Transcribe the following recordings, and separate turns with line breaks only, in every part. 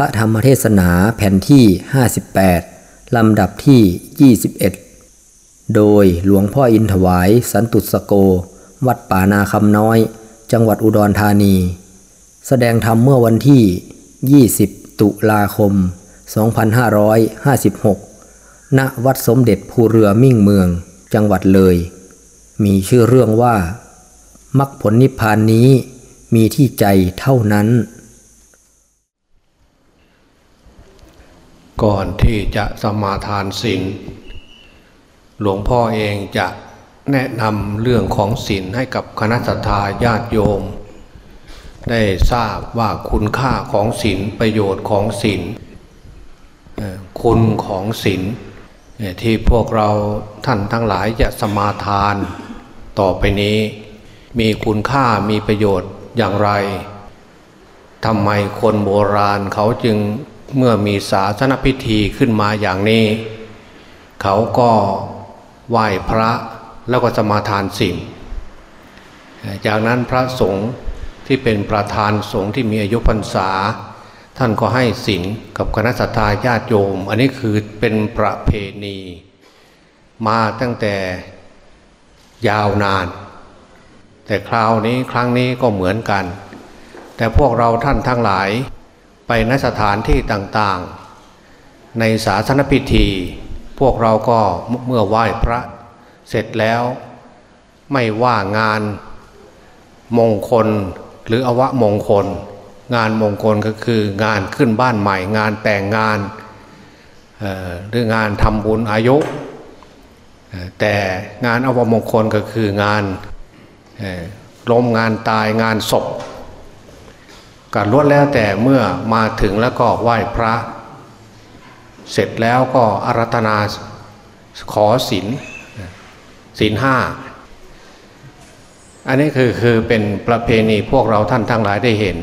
พระธรรมเทศนาแผ่นที่ 58 ลำดับที่ 21 โดยหลวงพ่ออินถวาย สันตุสโก วัดป่านาคำน้อย จังหวัดอุดรธานี แสดงธรรมเมื่อวันที่ 20 ตุลาคม 2556 ณ วัดสมเด็จภูเรือมิ่งเมือง จังหวัดเลย มีชื่อเรื่องว่ามรรคผลนิพพานนี้มีที่ใจเท่านั้น
ก่อนที่จะสมาทานศีลหลวงพ่อเองจะแนะนำเรื่องของศีลให้กับคณะสัตยาญาติโยม ได้ทราบว่าคุณค่าของศีลประโยชน์ของศีลคุณของศีลที่พวกเราท่านทั้งหลายจะสมาทาน ต่อไปนี้ มีคุณค่ามีประโยชน์อย่างไรทำไมคนโบราณเขาจึง เมื่อมีศาสนพิธีขึ้นมาอย่างนี้ เขาก็ไหว้พระแล้วก็สมาทานสิ่งจากนั้นพระสงฆ์ที่เป็นประธานสงฆ์ที่มีอายุพรรษา ท่านก็ให้ศีลกับคณะสัตยาญาติโยม อันนี้คือเป็นประเพณี มาตั้งแต่ยาวนาน แต่คราวนี้ครั้งนี้ก็เหมือนกัน แต่พวกเราท่านทั้งหลาย ไปนสถานที่ต่างๆ ในศาสนพิธี พวกเราก็เมื่อไหว้พระเสร็จแล้ว ไม่ว่างานมงคลหรืออวะมงคล งานมงคลก็คืองานขึ้นบ้านใหม่ งานแต่งงานหรืองานทำบุญอายุ แต่งานอวมงคลก็คืองานล้มงานตายงานศพ การล้วนแล้วแต่เมื่อมาถึงแล้วก็ไหว้พระ เสร็จแล้วก็อารัธนาขอศีลศีลห้าอันนี้คือคือเป็นประเพณีพวกเราท่านทั้งหลายได้เห็น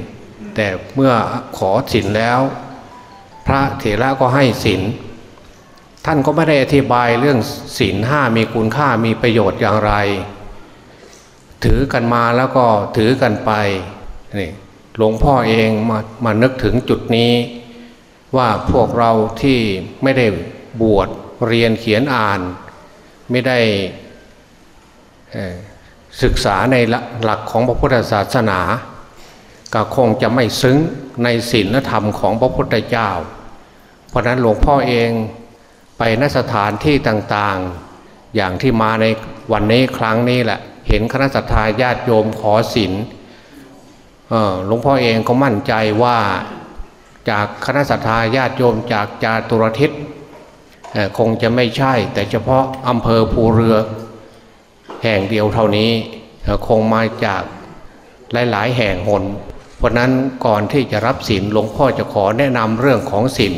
แต่เมื่อขอศีลแล้ว พระเถระก็ให้ศีลท่านก็ไม่ได้อธิบายเรื่องศีลห้ามีคุณค่ามีประโยชน์อย่างไร ถือกันมาแล้วก็ถือกันไปนี่ หลวงพ่อเองมามานึกถึงจุดนี้ ว่าพวกเราที่ไม่ได้บวชเรียนเขียนอ่าน ไม่ได้ศึกษาในหลักของพระพุทธศาสนา ก็คงจะไม่ซึ้งในศีลธรรมของพระพุทธเจ้า เพราะนั้นหลวงพ่อเองไปนสถานที่ต่างๆ อย่างที่มาในวันนี้ครั้งนี้แหละ เห็นคณะสัตยาญาติโยมขอศีล หลวงพ่อเองก็มั่นใจว่าจากคณะสัตยาญาติโยมจากจาตุรทิศคงจะไม่ใช่ แต่เฉพาะอำเภอภูเรือ แห่งเดียวเท่านี้คงมาจากหลาย ๆ แห่งหนเพราะนั้นก่อนที่จะรับศีลหลวงพ่อจะขอแนะนำเรื่องของศีล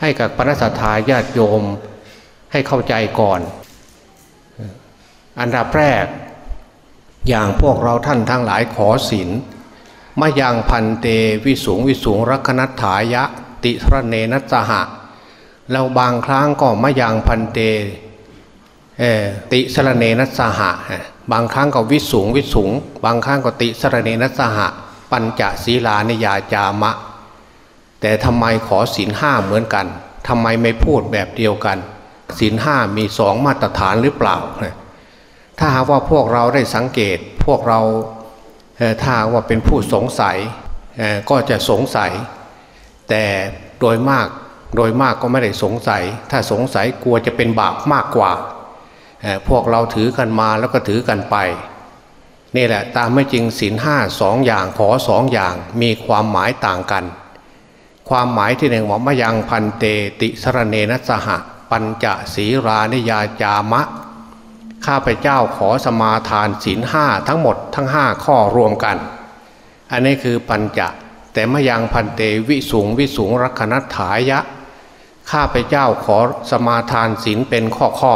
ให้กับคณะสัตยาญาติโยมให้เข้าใจก่อน อันดับแรกอย่างพวกเราท่านทั้งหลายขอศีล มายังพันเตวิสุงวิสุงรักนัตถายะ ติทรเนนัสหะแล้วบางครั้งก็มายังพันเตติสรเนนัสหะบางครั้งก็วิสุงวิสุงบางครั้งก็ติสรเนนัสหะ ปัญจศีลานิยาจามะ แต่ทำไมขอศีลห้าเหมือนกันทำไมไม่พูดแบบเดียวกันศีลห้ามีสองมาตรฐานหรือเปล่า ถ้าหากว่าพวกเราได้สังเกตพวกเรา ถ้าว่าเป็นผู้สงสัยก็จะสงสัย แต่โดยมากโดยมากก็ไม่ได้สงสัย ถ้าสงสัยกลัวจะเป็นบาปมากกว่า พวกเราถือกันมาแล้วก็ถือกันไป นี่แหละตามไม่จริงศีลห้าสองอย่างขอสองอย่างมีความหมายต่างกัน ความหมายที่หนึ่งว่ามายังพันเตติสรเนนัสหะ ปัญจศีรานิยาจามะ ข้าพเจ้าขอสมาทานศีลห้าทั้งหมดทั้งห้าข้อรวมกัน อันนี้คือปัญจะแต่มยังพันเตวิสุงวิสุงรักนัตถายะ ข้าพเจ้าขอสมาทานศีลเป็นข้อข้อ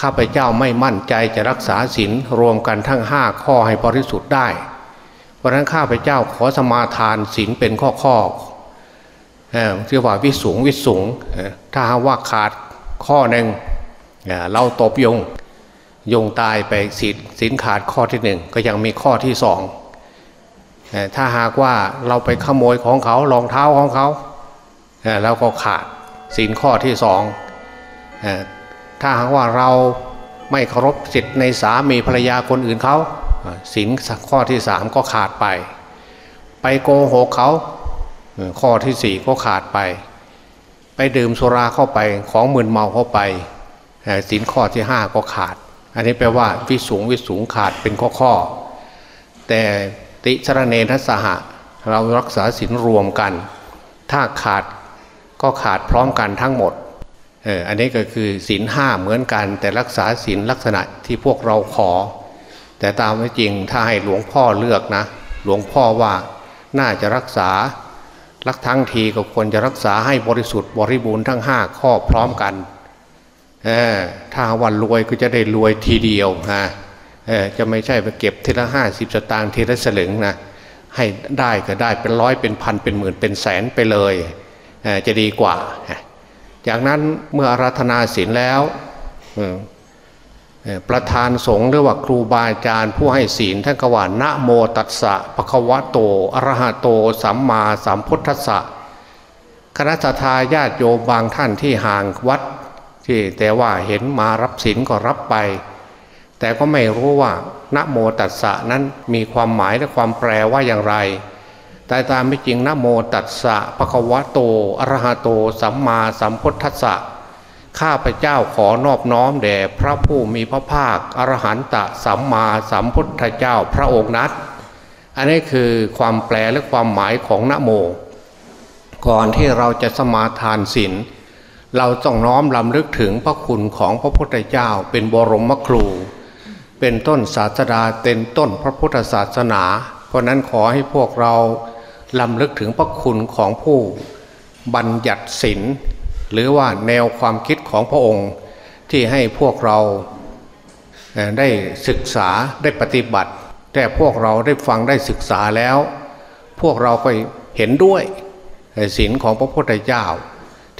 ข้าพเจ้าไม่มั่นใจจะรักษาศีลรวมกันทั้งห้าข้อให้บริสุทธิ์ได้ เพราะนั้นข้าพเจ้าขอสมาทานศีลเป็นข้อข้อเรียกว่าวิสุงวิสุงถ้าว่าขาดข้อหนึ่งเราตบยง ยงตายไปสินสินขาดข้อที่หนึ่งก็ยังมีข้อที่สองถ้าหากว่าเราไปขโมยของเขารองเท้าของเขาเราก็ขาดสินข้อที่สองถ้าหากว่าเราไม่เคารพสิทธิ์ในสามีภรรยาคนอื่นเขาสินข้อที่สามก็ขาดไป ไปโกหกเขาข้อที่สี่ก็ขาดไป ไปดื่มสุราเข้าไปของมึนเมาเข้าไปสินข้อที่ห้าก็ขาด อันนี้แปลว่าวิสูงวิสูงขาดเป็นข้อข้อ แต่ติชรเนทัสหะ เรารักษาสินรวมกัน ถ้าขาดก็ขาดพร้อมกันทั้งหมดเอออันนี้ก็คือสินห้าเหมือนกัน แต่รักษาสินลักษณะที่พวกเราขอ แต่ตามไม่จริงถ้าให้หลวงพ่อเลือกนะ หลวงพ่อว่าน่าจะรักษารักทั้งทีก็ควรจะรักษาให้บริสุทธิ์บริบูรณ์ทั้งห้าข้อพร้อมกัน ถ้าวันรวยก็จะได้รวยทีเดียวนะจะไม่ใช่ไปเก็บทีละห้าสิบสตางค์ทีละสลึงนะให้ได้ก็ได้เป็นร้อยเป็นพันเป็นหมื่นเป็นแสนไปเลยจะดีกว่า จากนั้นเมื่ออาราธนาศีลแล้วประธานสงฆ์หรือว่าครูบาอาจารย์ผู้ให้ศีลท่านกว่านะโมตัสสะภะคะวะโตอรหะโต สัมมาสัมพุทธัสสะคณะทาญาติโยมบางท่านที่ห่างวัด ที่แต่ว่าเห็นมารับศีลก็รับไป แต่ก็ไม่รู้ว่านะโมตัสสะนั้นมีความหมายและความแปลว่าอย่างไร แต่ตามไม่จริงนะโมตัสสะภะคะวะโตอรหะโต สัมมาสัมพุทธัสสะข้าพเจ้าขอนอบน้อมแด่พระผู้มีพระภาคอรหันตสัมมาสัมพุทธเจ้าพระองค์นั้นอันนี้คือความแปลและความหมายของนะโม ก่อนที่เราจะสมาทานศีล เราต้องน้อมลำลึกถึงพระคุณของพระพุทธเจ้า เป็นบรมครู เป็นต้นศาสดาเป็นต้นพระพุทธศาสนา เพราะนั้นขอให้พวกเราลำลึกถึงพระคุณของผู้บัญญัติศีลหรือว่าแนวความคิดของพระองค์ ที่ให้พวกเราได้ศึกษาได้ปฏิบัติ แต่พวกเราได้ฟังได้ศึกษาแล้ว พวกเราก็เห็นด้วยศีลของพระพุทธเจ้า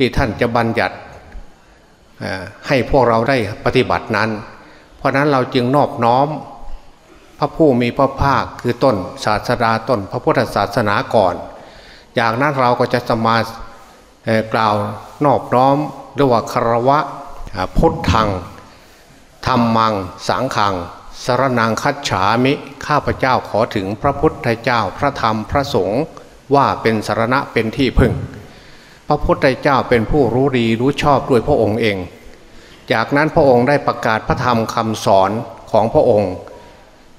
ที่ท่านจะบัญญัติให้พวกเราได้ปฏิบัตินั้น เพราะนั้นเราจึงนอบน้อมพระผู้มีพระภาคคือต้นศาสดาต้น พระพุทธศาสนาก่อน จากนั้นเราก็จะสมากล่าวนอบน้อมเรียกว่าคารวะพุทธังธรรมัง สังขังสรนังคัจฉามิ ข้าพเจ้าขอถึงพระพุทธเจ้าพระธรรมพระสงฆ์ว่าเป็นสารณะเป็นที่พึ่ง พระพุทธเจ้าเป็นผู้รู้ดีรู้ชอบด้วยพระองค์เอง จากนั้นพระองค์ได้ประกาศพระธรรมคำสอนของพระองค์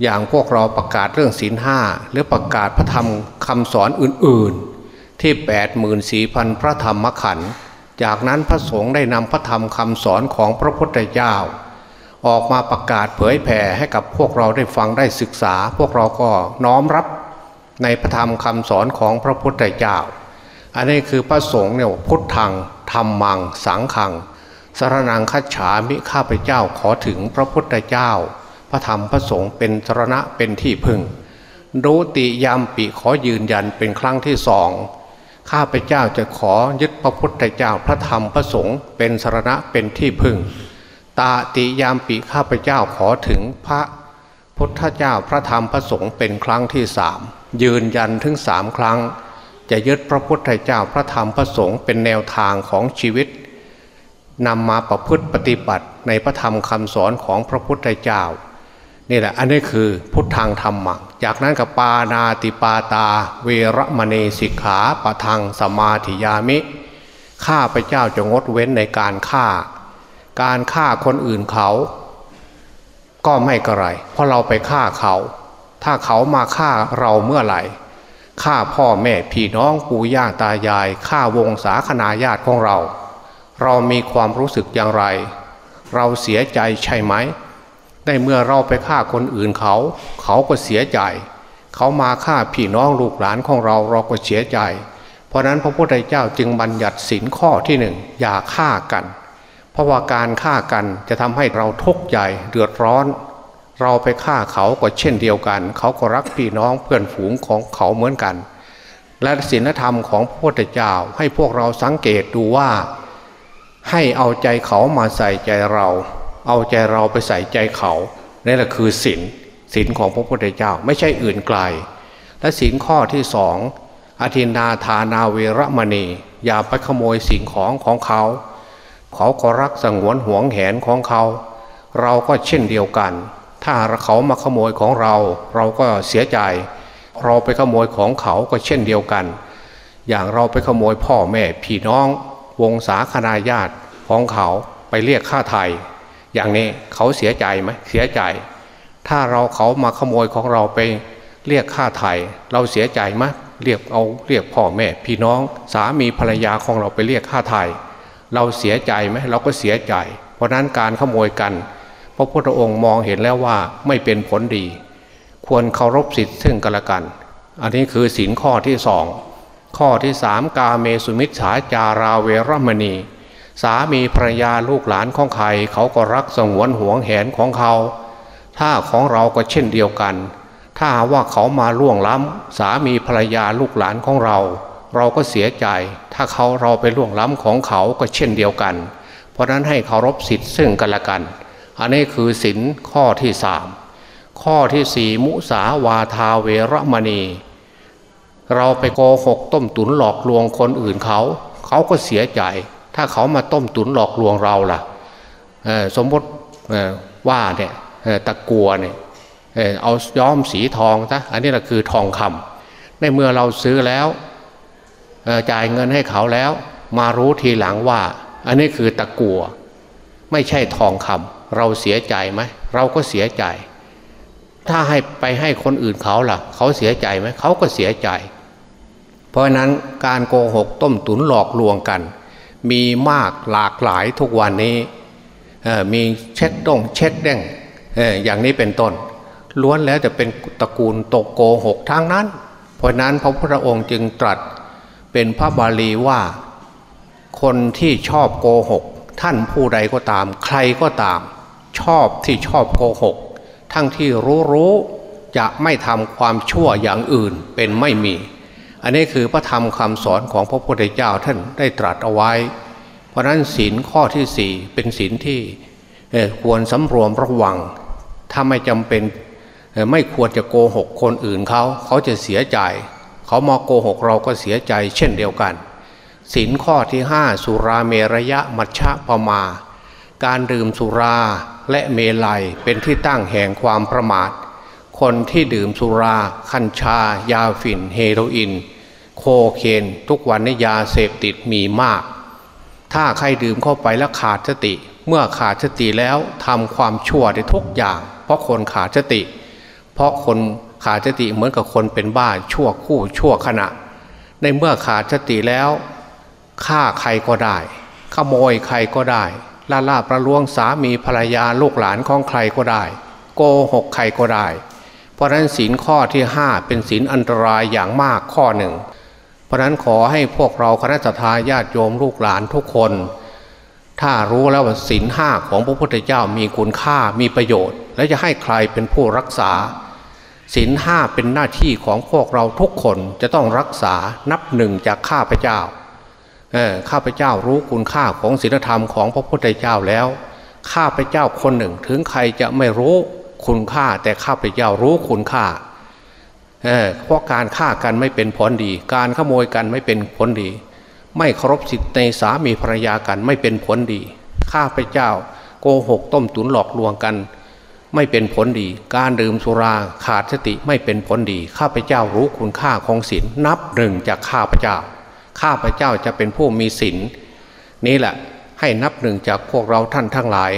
อย่างพวกเราประกาศเรื่องศีลห้าหรือประกาศพระธรรมคำสอนอื่นๆ ที่8 4 0 0 0พระธรรมขันธ์จากนั้นพระสงฆ์ได้นำพระธรรมคำสอนของพระพุทธเจ้า ออกมาประกาศเผยแผ่ให้กับพวกเราได้ฟังได้ศึกษา พวกเราก็น้อมรับในพระธรรมคำสอนของพระพุทธเจ้า อันนี้คือพระสงฆ์เนี่ยพุทธังธรรมัง สังขังสารนังคัจฉามิข้าพเจ้าขอถึงพระพุทธเจ้า พระธรรมพระสงฆ์เป็นสรณะเป็นที่พึ่งรู้ติยามปิขอยืนยันเป็นครั้งที่สองข้าพเจ้าจะขอยึดพระพุทธเจ้าพระธรรมพระสงฆ์เป็นสรณะเป็นที่พึ่ง ตาติยามปีข้าพเจ้าขอถึงพระพุทธเจ้าพระธรรมพระสงฆ์เป็นครั้งที่สามยืนยันถึงสามครั้ง จะยึดพระพุทธเจ้าพระธรรมพระสงฆ์เป็นแนวทางของชีวิตนำมาประพฤติปฏิบัติในพระธรรมคำสอนของพระพุทธเจ้านี่แหละอันนี้คือพุทธังธรรมจากนั้นกับปานาติปาตา เวรมณีสิกขาปะทังสมาธิยามิข้าพระเจ้าจะงดเว้นในการฆ่า การฆ่าคนอื่นเขา ก็ไม่กระไร เพราะเราไปฆ่าเขา ถ้าเขามาฆ่าเราเมื่อไหร่ ฆ่าพ่อแม่พี่น้องปู่ย่าตายายฆ่าวงศาคณาญาติของเรา เรามีความรู้สึกอย่างไร เราเสียใจใช่ไหมในเมื่อเราไปฆ่าคนอื่นเขา เขาก็เสียใจ เขามาฆ่าพี่น้องลูกหลานของเราเราก็เสียใจ เพราะนั้นพระพุทธเจ้าจึงบัญญัติสินข้อที่หนึ่งอย่าฆ่ากัน เพราะว่าการฆ่ากันจะทำให้เราทุกข์ใจเดือดร้อน เราไปฆ่าเขาก็เช่นเดียวกัน เขาก็รักพี่น้องเพื่อนฝูงของเขาเหมือนกัน และศีลธรรมของพระพุทธเจ้าให้พวกเราสังเกตดูว่า ให้เอาใจเขามาใส่ใจเรา เอาใจเราไปใส่ใจเขานี่แหละคือศีลศีลของพระพุทธเจ้าไม่ใช่อื่นไกล และศีลข้อที่สองอธินาทานาเวรมณี อย่าไปขโมยสิ่งของของเขา เขาก็รักสงวนห่วงแหนของเขา เราก็เช่นเดียวกัน ถ้าเขามาขโมยของเรา เราก็เสียใจ เราไปขโมยของเขาก็เช่นเดียวกัน อย่างเราไปขโมยพ่อแม่พี่น้อง วงศาคณาญาติของเขาไปเรียกค่าไทย อย่างนี้เขาเสียใจไหมเสียใจ ถ้าเราเขามาขโมยของเราไปเรียกค่าไทย เราเสียใจไหมเรียกเอาเรียกพ่อแม่ พี่น้องสามีภรรยาของเราไปเรียกค่าไทย เราเสียใจไหมเราก็เสียใจ เพราะนั้นการขโมยกัน ระพุทธองค์มองเห็นแล้วว่าไม่เป็นผลดี ควรเคารพสิทธิ์ซึ่งกันและกัน อันนี้คือสินข้อที่สองข้อที่สามกาเมสุมิชฉาจาราเวรมณี สามีภรรยาลูกหลานของใครเขาก็รักสงวนห่วงแหนของเขา ถ้าของเราก็เช่นเดียวกัน ถ้าว่าเขามาล่วงล้ำ สามีภรรยาลูกหลานของเรา เราก็เสียใจ ถ้าเขาเราไปล่วงล้ำของเขาก็เช่นเดียวกัน เพราะนั้นให้เคารพสิทธิ์ซึ่งกันและกัน อันนี้คือสินข้อที่สามข้อที่สี่มุสาวาทาเวรมณี เราไปโกหกต้มตุนหลอกลวงคนอื่นเขา เขาก็เสียใจ ถ้าเขามาต้มตุนหลอกลวงเราล่ะสมมติว่าเนี่ยตะกัวเนี่ยเอาย้อมสีทองซะอันนี้แหละคือทองคำในเมื่อเราซื้อแล้วจ่ายเงินให้เขาแล้ว มารู้ทีหลังว่า อันนี้คือตะกัว ไม่ใช่ทองคำ เราเสียใจไหมเราก็เสียใจ ถ้าให้ไปให้คนอื่นเขาล่ะ เขาเสียใจไหมเขาก็เสียใจ เพราะนั้นการโกหกต้มตุนหลอกลวงกัน มีมากหลากหลายทุกวันนี้มีเช็คดงเช็คเด้งอย่างนี้เป็นต้น ล้วนแล้วจะเป็นตระกูลตกโกหกทางนั้น เพราะนั้นพระพุทธองค์จึงตรัสเป็นพระบาลีว่า คนที่ชอบโกหก ท่านผู้ใดก็ตาม ใครก็ตาม ชอบที่ชอบโกหก ทั้งที่รู้รู้จะไม่ทำความชั่วอย่างอื่นเป็นไม่มี อันนี้คือพระธรรมคำสอนของพระพุทธเจ้าท่านได้ตรัสเอาไว้ เพราะนั้นศีลข้อที่สี่เป็นศีลที่ควรสำรวมระวัง ถ้าไม่จำเป็นไม่ควรจะโกหกคนอื่นเขาเขาจะเสียใจ เขามาโกหกเราก็เสียใจเช่นเดียวกันศีลข้อที่ห้าสุราเมรยะมัชฌะปมา การดื่มสุรา และเมลัยเป็นที่ตั้งแห่งความประมาท คนที่ดื่มสุราคัญชา ยาฝิ่น เฮโรอีนโคเคนทุกวันนี้ยาเสพติดมีมาก ถ้าใครดื่มเข้าไปแล้วขาดสติ เมื่อขาดสติแล้วทำความชั่วได้ทุกอย่าง เพราะคนขาดสติ เพราะคนขาดสติเหมือนกับคนเป็นบ้าชั่วคู่ชั่วขณะ ในเมื่อขาดสติแล้วฆ่าใครก็ได้ขโมยใครก็ได้ ล่าล่าประลวงสามีภรรยาลูกหลานของใครก็ได้ โกหกใครก็ได้ เพราะนั้นศีลข้อที่ห้าเป็นศีลอันตรายอย่างมากข้อหนึ่ง เพราะนั้นขอให้พวกเราคณะทาญาติโยมลูกหลานทุกคน ถ้ารู้แล้วว่าศีลห้าของพระพุทธเจ้ามีคุณค่ามีประโยชน์ และจะให้ใครเป็นผู้รักษาศีลห้าเป็นหน้าที่ของพวกเราทุกคนจะต้องรักษานับหนึ่งจากข้าพเจ้า ข้าพเจ้ารู้คุณค่าของศีลธรรมของพระพุทธเจ้าแล้ว ข้าพเจ้าคนหนึ่งถึงใครจะไม่รู้คุณค่า แต่ข้าพเจ้ารู้คุณค่าเพราะการฆ่ากันไม่เป็นผลดี การขโมยกันไม่เป็นผลดี ไม่เคารพสิทธิในสามีภรรยากันไม่เป็นผลดี ข้าพเจ้าโกหกต้มตุนหลอกลวงกัน ไม่เป็นผลดี การดื่มสุราขาดสติไม่เป็นผลดี ข้าพเจ้ารู้คุณค่าของศีลนับหนึ่งจากข้าพเจ้า ข้าพเจ้าจะเป็นผู้มีศีลนี่แหละให้นับหนึ่งจากพวกเราท่านทั้งหลาย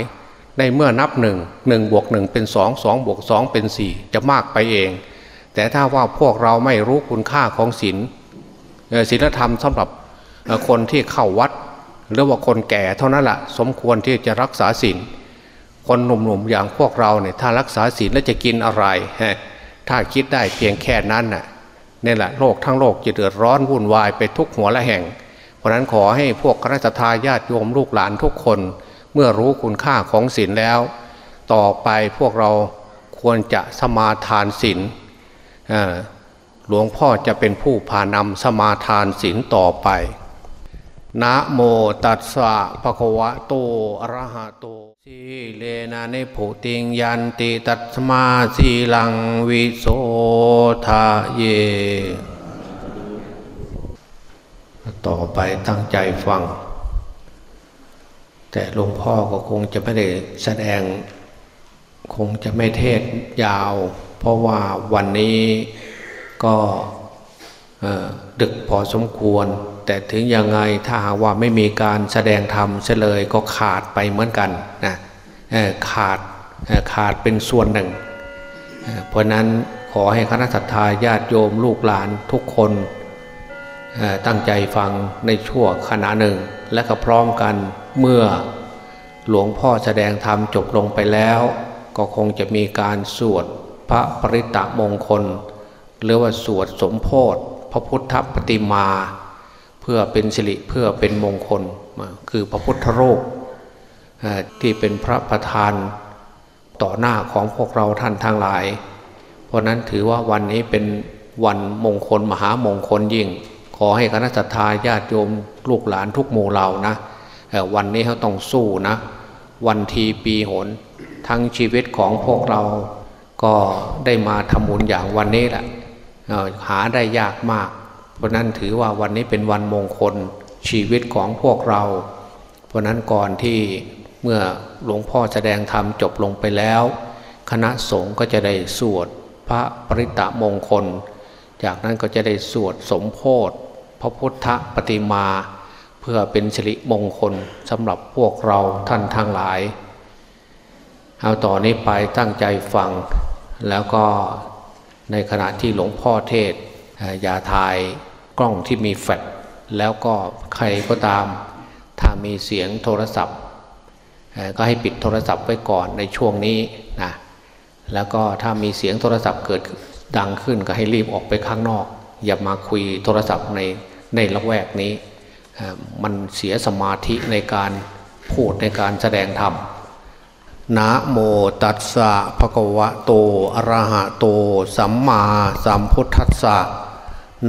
ในเมื่อนับหนึ่งหนึ่งบวกหนึ่งเป็นสองสองบวกสองเป็นสี่จะมากไปเอง แต่ถ้าว่าพวกเราไม่รู้คุณค่าของศีลศีลธรรมสำหรับคนที่เข้าวัด หรือว่าคนแก่เท่านั้นแหละสมควรที่จะรักษาศีลคนหนุ่มๆอย่างพวกเราเนี่ยถ้ารักษาศีลแล้วจะกินอะไร ถ้าคิดได้เพียงแค่นั้นน่ะ นี่แหละโลกทั้งโลกจะเดือดร้อนวุ่นวายไปทุกหัวละแห่ง เพราะนั้นขอให้พวกคณะทาญาติโยมลูกหลานทุกคน เมื่อรู้คุณค่าของศีลแล้ว ต่อไปพวกเราควรจะสมาทานศีลหลวงพ่อจะเป็นผู้พานำสมาทานศีลต่อไป นะโมตัสสะภะคะวะโตอะระหะโตสีเลนะนิพุติงยันติตัตมาสีลังวิโสทะเย ต่อไปตั้งใจฟัง แต่หลวงพ่อก็คงจะไม่ได้แสดง คงจะไม่เทศยาว เพราะว่าวันนี้ก็ดึกพอสมควร แต่ถึงยังไงถ้าหากว่าไม่มีการแสดงธรรมเฉลยก็ขาดไปเหมือนกันนะขาดขาดเป็นส่วนหนึ่ง เพราะนั้นขอให้คณะสัตยาญาติโยมลูกหลานทุกคนตั้งใจฟังในช่วงขณะหนึ่ง และก็พร้อมกันเมื่อหลวงพ่อแสดงธรรมจบลงไปแล้ว ก็คงจะมีการสวดพระปริตะมงคล หรือว่าสวดสมโพธิพระพุทธปฏิมา เพื่อเป็นสิริเพื่อเป็นมงคลคือพระพุทธรูปที่เป็นพระประธานต่อหน้าของพวกเราท่านทั้งหลาย เพราะนั้นถือว่าวันนี้เป็นวันมงคลมหามงคลยิ่ง ขอให้คณะสัตยาญาติโยมลูกหลานทุกหมู่เหล่านะวันนี้เขาต้องสู้นะ วันทีปีหน ทั้งชีวิตของพวกเราก็ได้มาทำบุญอย่างวันนี้แหละหาได้ยากมาก เพราะนั้นถือว่าวันนี้เป็นวันมงคลชีวิตของพวกเรา เพราะนั้นก่อนที่เมื่อหลวงพ่อแสดงธรรมจบลงไปแล้ว คณะสงฆ์ก็จะได้สวดพระปริตะมงคล จากนั้นก็จะได้สวดสมโพธพระพุทธปฏิมา เพื่อเป็นสิริมงคลสำหรับพวกเราท่านทั้งหลาย เอาต่อนนี้ไปตั้งใจฟังแล้วก็ในขณะที่หลวงพ่อเทศ อย่าถ่ายกล้องที่มีแฟลชแล้วก็ใครก็ตาม ถ้ามีเสียงโทรศัพท์ ก็ให้ปิดโทรศัพท์ไว้ก่อนในช่วงนี้นะแล้วก็ถ้ามีเสียงโทรศัพท์เกิดดังขึ้นก็ให้รีบออกไปข้างนอก อย่ามาคุยโทรศัพท์ในในละแวกนี้ มันเสียสมาธิในการพูดในการแสดงธรรม นะโมตัสสะภะคะวะโตอะระหะโต สัมมาสัมพุทธัสสะ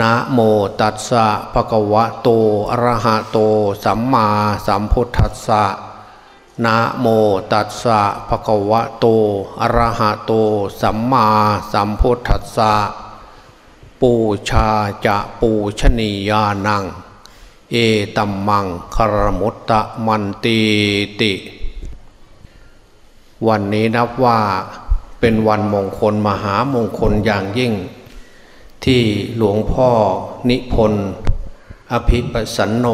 นะโมตัสสะภะคะวะโตอะระหะโต สัมมาสัมพุทธัสสะนะโมตัสสะภะคะวะโตอะระหะโต สัมมาสัมพุทธัสสะปูชาจะปูชนียานัง เอตัมมังคารมุตตะมันตีติ วันนี้นับว่าเป็นวันมงคลมหามงคลอย่างยิ่ง ที่หลวงพ่อนิพนธ์อภิปสันโน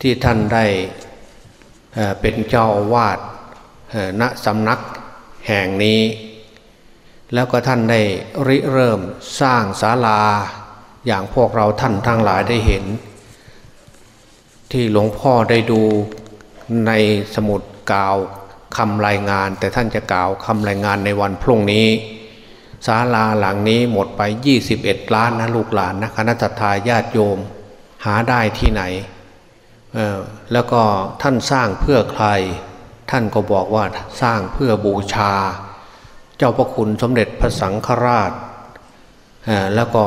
ที่ท่านได้เป็นเจ้าวาดณสำนักแห่งนี้ แล้วก็ท่านได้ริเริ่มสร้างศาลาอย่างพวกเราท่านทั้งหลายได้เห็น ที่หลวงพ่อได้ดูในสมุดกาว คำรายงาน แต่ท่านจะกล่าวคำรายงานในวันพรุ่งนี้ศาลาหลังนี้หมดไป 21 ล้านนะลูกหลานนะคณะทาญาติโยม หาได้ที่ไหน แล้วก็ท่านสร้างเพื่อใคร ท่านก็บอกว่าสร้างเพื่อบูชา เจ้าพระคุณสมเด็จพระสังฆราช แล้วก็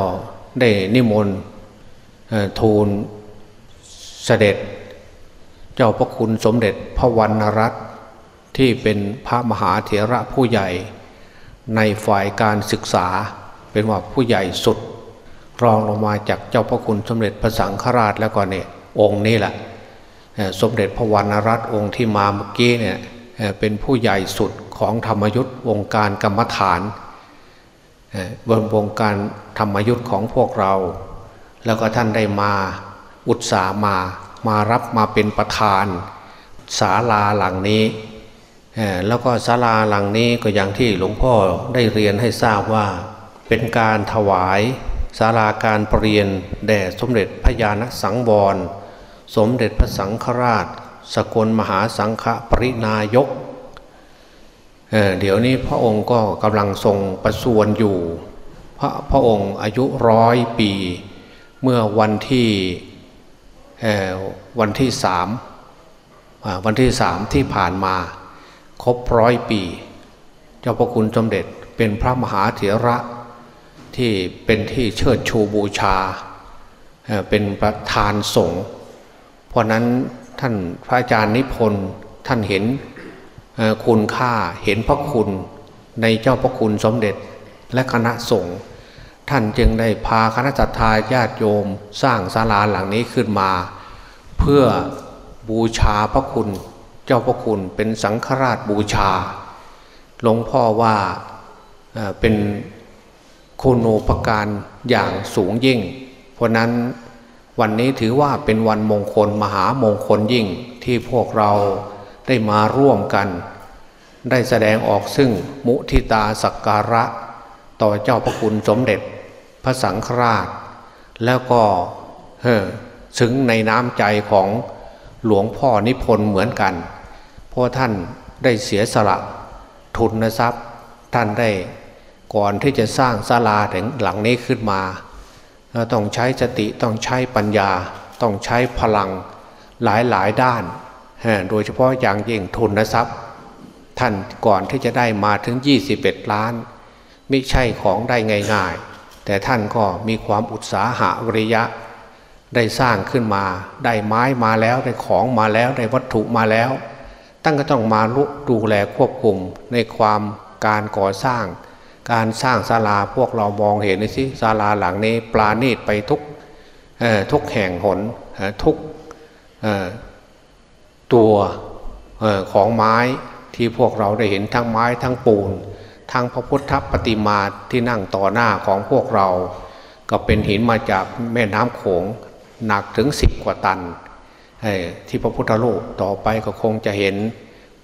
ได้นิมนต์ทูลเสด็จ เจ้าพระคุณสมเด็จพระวรรณรัตน์ ที่เป็นพระมหาเถระผู้ใหญ่ในฝ่ายการศึกษาเป็นว่าผู้ใหญ่สุด รองลงมาจากเจ้าพระคุณสมเด็จพระสังฆราชแล้วก็เนี่ยองค์นี้แหละสมเด็จพระวรรณรัตน์องค์ที่มาเมื่อกี้เนี่ยเป็นผู้ใหญ่สุดของธรรมยุทธ์วงการกรรมฐานบนวงการธรรมยุทธ์ของพวกเรา แล้วก็ท่านได้มาอุตส่ามามารับมาเป็นประธานศาลาหลังนี้ แล้วก็ศาลาหลังนี้ก็อย่างที่หลวงพ่อได้เรียนให้ทราบว่า เป็นการถวายศาลาการประเรียนแด่สมเด็จพระญาณสังวร สมเด็จพระสังฆราช สกลมหาสังฆปรินายกเเดี๋ยวนี้พระองค์ก็กำลังทรงประสวนอยู่ พระพระองค์อายุร้อยปี เมื่อวันที่วันที่สามวันที่สามที่ผ่านมา ครบร้อยปี เจ้าพระคุณสมเด็จเป็นพระมหาเถระที่เป็นที่เชิดชูบูชา เป็นประธานสงฆ์เพราะนั้นท่านพระอาจารย์นิพนธ์ท่านเห็นคุณค่าเห็นพระคุณในเจ้าพระคุณสมเด็จและคณะสงฆ์ท่านจึงได้พาคณะจัตตาญาติโยมสร้างศาลาหลังนี้ขึ้นมา เพื่อบูชาพระคุณ เจ้าพระคุณเป็นสังฆราชบูชา หลวงพ่อว่าเป็นคุณโอปการอย่างสูงยิ่ง เพราะนั้นวันนี้ถือว่าเป็นวันมงคลมหามงคลยิ่งที่พวกเราได้มาร่วมกัน ได้แสดงออกซึ่งมุทิตาสักการะ ต่อเจ้าพระคุณสมเด็จพระสังฆราช แล้วก็เฮ่รึงในน้ำใจของหลวงพ่อนิพนธ์เหมือนกัน ราะท่านได้เสียสละทุนทรัพย์ ท่านได้ก่อนที่จะสร้างศาลาถึงหลังนี้ขึ้นมา ต้องใช้สติต้องใช้ปัญญา ต้องใช้พลังหลายหลายด้าน โดยเฉพาะอย่างยิ่งทุนทรัพย์ ท่านก่อนที่จะได้มาถึง 21 ล้าน ไม่ใช่ของได้ง่ายๆ แต่ท่านก็มีความอุตสาหะวิริยะ ได้สร้างขึ้นมา ได้ไม้มาแล้วได้ของมาแล้วได้วัตถุมาแล้ว ตั้งก็ต้องมาดูแลควบคุมในความการก่อสร้าง การสร้างศาลาพวกเรามองเห็นนี่สิศาลาหลังนี้ปลาณีตไปทุกทุกแห่งหนทุกตัวของไม้ที่พวกเราได้เห็นทั้งไม้ทั้งปูน ทั้งพระพุทธปฏิมาที่นั่งต่อหน้าของพวกเรา ก็เป็นหินมาจากแม่น้ำโขงหนักถึงสิบกว่าตัน ที่พระพุทธรูปต่อไปก็คงจะเห็น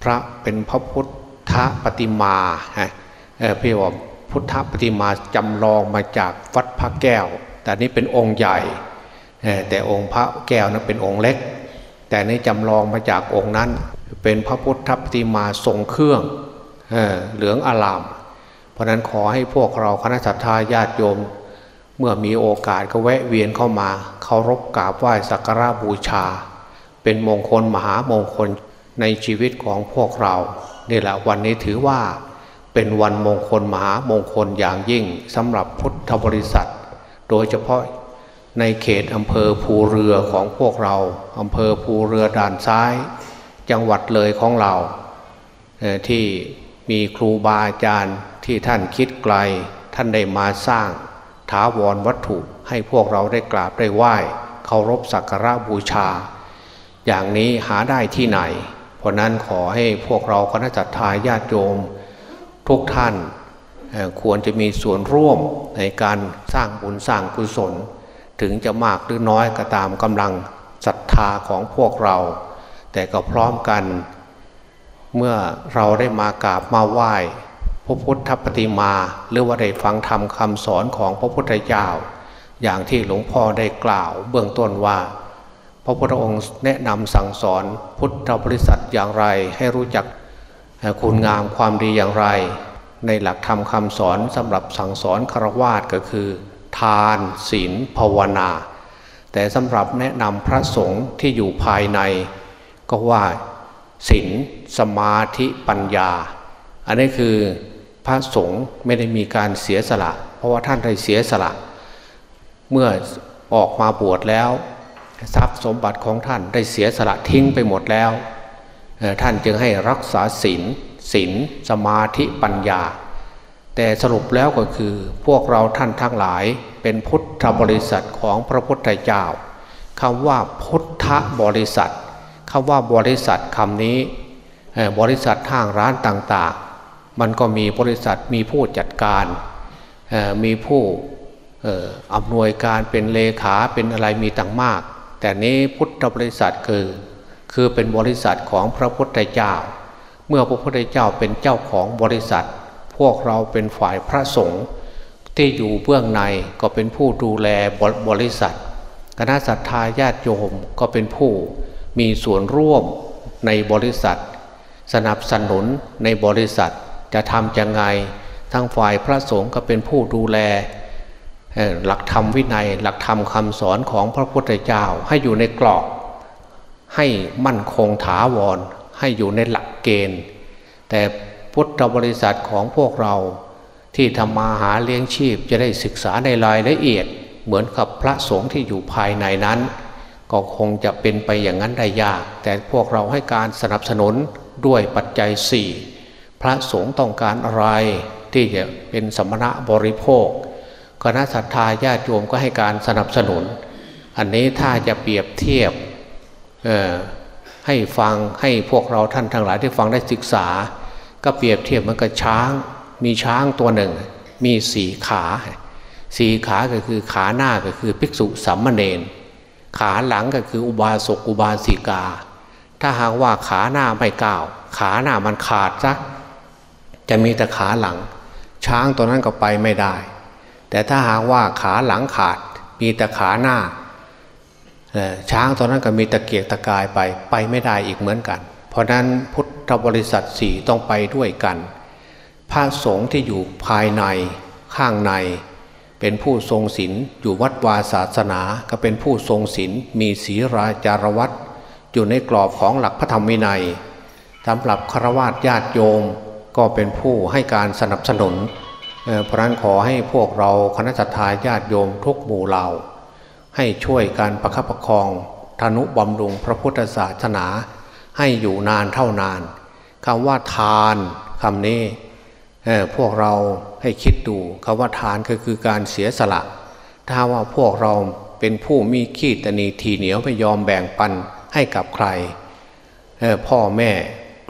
พระเป็นพระพุทธปฏิมาพี่ว่าพุทธปฏิมาจำลองมาจากวัดพระแก้ว แต่นี้เป็นองค์ใหญ่ แต่องค์พระแก้วนั้นเป็นองค์เล็ก แต่นี้จำลองมาจากองค์นั้น เป็นพระพุทธปฏิมาทรงเครื่องเหลืองอลาม เพราะนั้นขอให้พวกเราคณะสัตยาญาติโยมเมื่อมีโอกาสก็แวะเวียนเข้ามาเคารพกราบไหว้สักการะบูชา เป็นมงคลมหามงคลในชีวิตของพวกเรานี่แหละวันนี้ถือว่าเป็นวันมงคลมหามงคลอย่างยิ่งสำหรับพุทธบริษัท โดยเฉพาะในเขตอำเภอภูเรือของพวกเราอำเภอภูเรือด่านซ้าย จังหวัดเลยของเราที่มีครูบาอาจารย์ที่ท่านคิดไกล ท่านได้มาสร้างถาวรวัตถุให้พวกเราได้กราบได้ไหว้เคารพสักการะบูชา อย่างนี้หาได้ที่ไหน เพราะนั้นขอให้พวกเราคณะจัตตาญาติโยมทุกท่านควรจะมีส่วนร่วมในการสร้างบุญสร้างกุศล ถึงจะมากหรือน้อยก็ตามกำลังศรัทธาของพวกเรา แต่ก็พร้อมกัน เมื่อเราได้มากราบมาไหว้พระพุทธปฏิมา หรือว่าได้ฟังธรรมคำสอนของพระพุทธเจ้า อย่างที่หลวงพ่อได้กล่าว เบื้องต้นว่า พระพุทธองค์แนะนำสั่งสอนพุทธบริษัทอย่างไร ให้รู้จักคุณงามความดีอย่างไร ในหลักธรรมคำสอนสำหรับสั่งสอนครวาสก็คือ ทานศีลภาวนา แต่สำหรับแนะนำพระสงฆ์ที่อยู่ภายใน ก็ว่าศีลสมาธิปัญญา อันนี้คือพระสงฆ์ไม่ได้มีการเสียสละ เพราะว่าท่านได้เสียสละ เมื่อออกมาบวชแล้ว ทรัพย์สมบัติของท่านได้เสียสละทิ้งไปหมดแล้ว ท่านจึงให้รักษาศีลศีลสมาธิปัญญา แต่สรุปแล้วก็คือพวกเราท่านทั้งหลายเป็นพุทธบริษัทของพระพุทธเจ้าคำว่าพุทธบริษัทคำว่าบริษัทคำนี้บริษัททางร้านต่างๆ มันก็มีบริษัทมีผู้จัดการมีผู้อำนวยการเป็นเลขาเป็นอะไรมีต่างมาก แต่นี้พุทธบริษัทคือ คือเป็นบริษัทของพระพุทธเจ้า เมื่อพระพุทธเจ้าเป็นเจ้าของบริษัท พวกเราเป็นฝ่ายพระสงฆ์ที่อยู่เบื้องในก็เป็นผู้ดูแลบริษัท คณะสัตยาญาติโยมก็เป็นผู้มีส่วนร่วมในบริษัท สนับสนุนในบริษัทจะทำยังไงทางฝ่ายพระสงฆ์ก็เป็นผู้ดูแล หลักธรรมวินัย หลักธรรมคำสอนของพระพุทธเจ้าให้อยู่ในกรอบ ให้มั่นคงถาวร ให้อยู่ในหลักเกณฑ์ แต่พุทธบริษัทของพวกเราที่ทำมาหาเลี้ยงชีพจะได้ศึกษาในรายละเอียด เหมือนกับพระสงฆ์ที่อยู่ภายในนั้น ก็คงจะเป็นไปอย่างนั้นได้ยาก แต่พวกเราให้การสนับสนุนด้วยปัจจัยสี่พระสงฆ์ต้องการอะไรที่จะเป็นสมณะบริโภค คณะศรัทธาญาติโยมก็ให้การสนับสนุน อันนี้ถ้าจะเปรียบเทียบให้ฟังให้พวกเราท่านทั้งหลายที่ฟังได้ศึกษา ก็เปรียบเทียบมันกับช้าง มีช้างตัวหนึ่ง มีสีขาสีขาก็คือขาหน้าก็คือภิกษุสัมมเนนขาหลังก็คืออุบาสกอุบาสิกา ถ้าหากว่าขาหน้าไม่ก้าว ขาหน้ามันขาดซะจะมีแต่ขาหลัง ช้างตัวนั้นก็ไปไม่ได้ แต่ถ้าหากว่าขาหลังขาด มีแต่ขาหน้าช้างตัวนั้นก็มีตะเกียกตะกายไปไปไม่ได้อีกเหมือนกัน เพราะนั้นพุทธบริษัทสี่ต้องไปด้วยกันพระสงฆ์ที่อยู่ภายในข้างใน เป็นผู้ทรงศีลอยู่วัดวาศาสนาก็เป็นผู้ทรงศีลมีศีราจารวัตอยู่ในกรอบของหลักพระธรรมวินัยสำหรับฆราวาสญาติโยมก็เป็นผู้ให้การสนับสนุน เพราะนั้นขอให้พวกเราคณะทาญาติโยมทุกหมู่เหล่า ให้ช่วยการประคับประคองธนุบำรุงพระพุทธศาสนา ให้อยู่นานเท่านานคำว่าทานคำนี้พวกเราให้คิดดูคำว่าทานก็คือการเสียสละ ถ้าว่าพวกเราเป็นผู้มีขี้ตนีทีเหนียวไม่ยอมแบ่งปันให้กับใคร พ่อแม่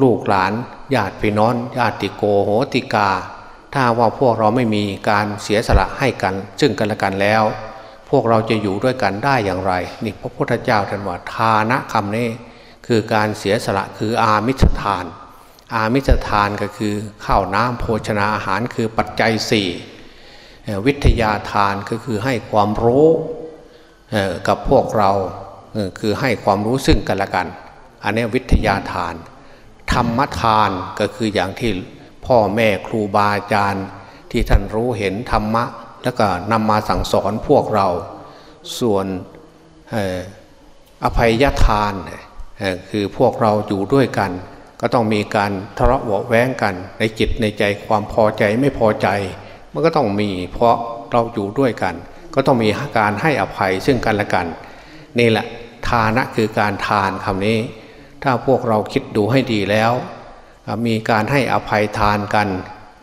ลูกหลานญาติพี่น้องญาติโกโหติกา ถ้าว่าพวกเราไม่มีการเสียสละให้กัน ซึ่งกันและกันแล้ว พวกเราจะอยู่ด้วยกันได้อย่างไร นี่พระพุทธเจ้าท่านว่าทานะคำนี้คือการเสียสละคืออามิชทาน อามิชทานก็คือข้าวน้ำโภชนาอาหารคือปัจจัยสี่วิทยาทานก็คือให้ความรู้กับพวกเราคือให้ความรู้ซึ่งกันและกัน อันนี้วิทยาทาน ธรรมทานก็คืออย่างที่ พ่อแม่ครูบาอาจารย์ ที่ท่านรู้เห็นธรรมะ แล้วก็นำมาสั่งสอนพวกเรา ส่วนอภัยทานคือพวกเราอยู่ด้วยกัน ก็ต้องมีการทะเลาะเบาแว้งกัน ในจิตในใจความพอใจไม่พอใจ มันก็ต้องมีเพราะเราอยู่ด้วยกัน ก็ต้องมีการให้อภัยซึ่งกันและกัน นี่แหละทานะคือการทานคำนี้ ถ้าพวกเราคิดดูให้ดีแล้ว มีการให้อภัยทานกัน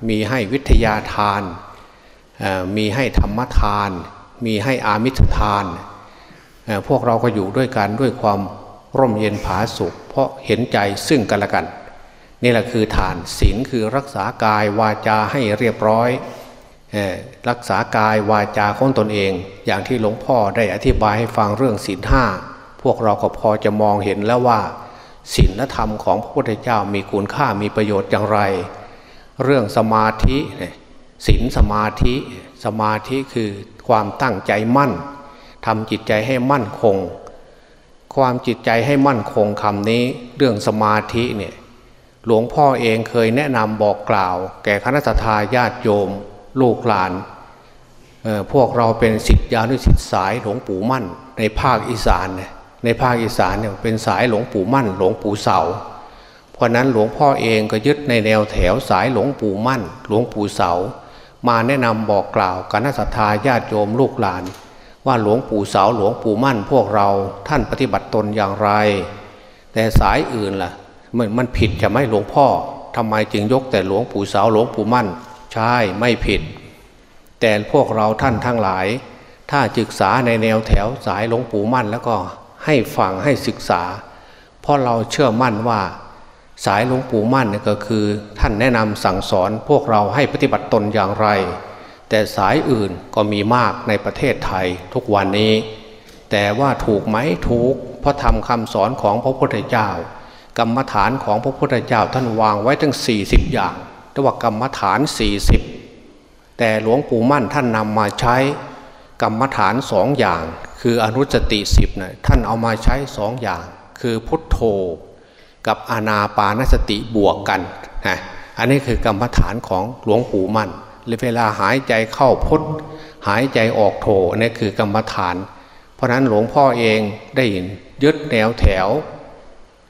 มีให้วิทยาทาน มีให้ธรรมทาน มีให้อามิตรทาน พวกเราก็อยู่ด้วยกันด้วยความร่มเย็นผาสุข เพราะเห็นใจซึ่งกันและกัน นี่แหละคือทานศีลคือรักษากายวาจาให้เรียบร้อย รักษากายวาจาของตนเอง อย่างที่หลวงพ่อได้อธิบายให้ฟังเรื่องศีลห้าพวกเราก็พอจะมองเห็นแล้วว่า ศีลธรรมของพระพุทธเจ้ามีคุณค่ามีประโยชน์อย่างไร เรื่องสมาธิศีลสมาธิสมาธิคือความตั้งใจมั่นทำจิตใจให้มั่นคง ความจิตใจให้มั่นคงคำนี้เรื่องสมาธิเนี่ยหลวงพ่อเองเคยแนะนำบอกกล่าว แก่คณะทาญาติโยม ลูกหลานพวกเราเป็นสิทธิานุสิทธิสายหลวงปู่มั่นในภาคอีสานเนี่ย ในภาคอีสานเนี่ยเป็นสายหลวงปู่มั่น หลวงปู่เสา เพราะนั้นหลวงพ่อเองก็ยึดในแนวแถวสายหลวงปู่มั่น หลวงปู่เสา มาแนะนำบอกกล่าวกันนัศรัทธาญาติโยมลูกหลาน ว่าหลวงปู่เสาหลวงปู่มั่นพวกเราท่านปฏิบัติตนอย่างไร แต่สายอื่นล่ะมันมันผิดจะไม่หลวงพ่อทำไมจึงยกแต่หลวงปู่เสาหลวงปู่มั่น ใช่ไม่ผิด แต่พวกเราท่านทั้งหลาย ถ้าศึกษาในแนวแถวสายหลวงปู่มั่นแล้วก็ ให้ฟังให้ศึกษา เพราะเราเชื่อมั่นว่าสายหลวงปู่มั่นนี่ก็คือ ท่านแนะนำสั่งสอนพวกเราให้ปฏิบัติตนอย่างไร แต่สายอื่นก็มีมากในประเทศไทยทุกวันนี้ แต่ว่าถูกไหมถูกเพราะทำคำสอนของพระพุทธเจ้า กรรมฐานของพระพุทธเจ้าท่านวางไว้ทั้ง 40 อย่างเรียกว่ากรรมฐาน 40 แต่หลวงปู่มั่นท่านนำมาใช้กรรมฐานสองอย่าง คืออนุสติสิบนะท่านเอามาใช้สองอย่าง คือพุทโธกับอานาปานสติบวกกันนะอันนี้คือกรรมฐานของหลวงปู่มั่นเวลาหายใจเข้าพุทหายใจออกโถนี่คือกรรมฐาน เพราะนั้นหลวงพ่อเองได้ยึดแนวแถว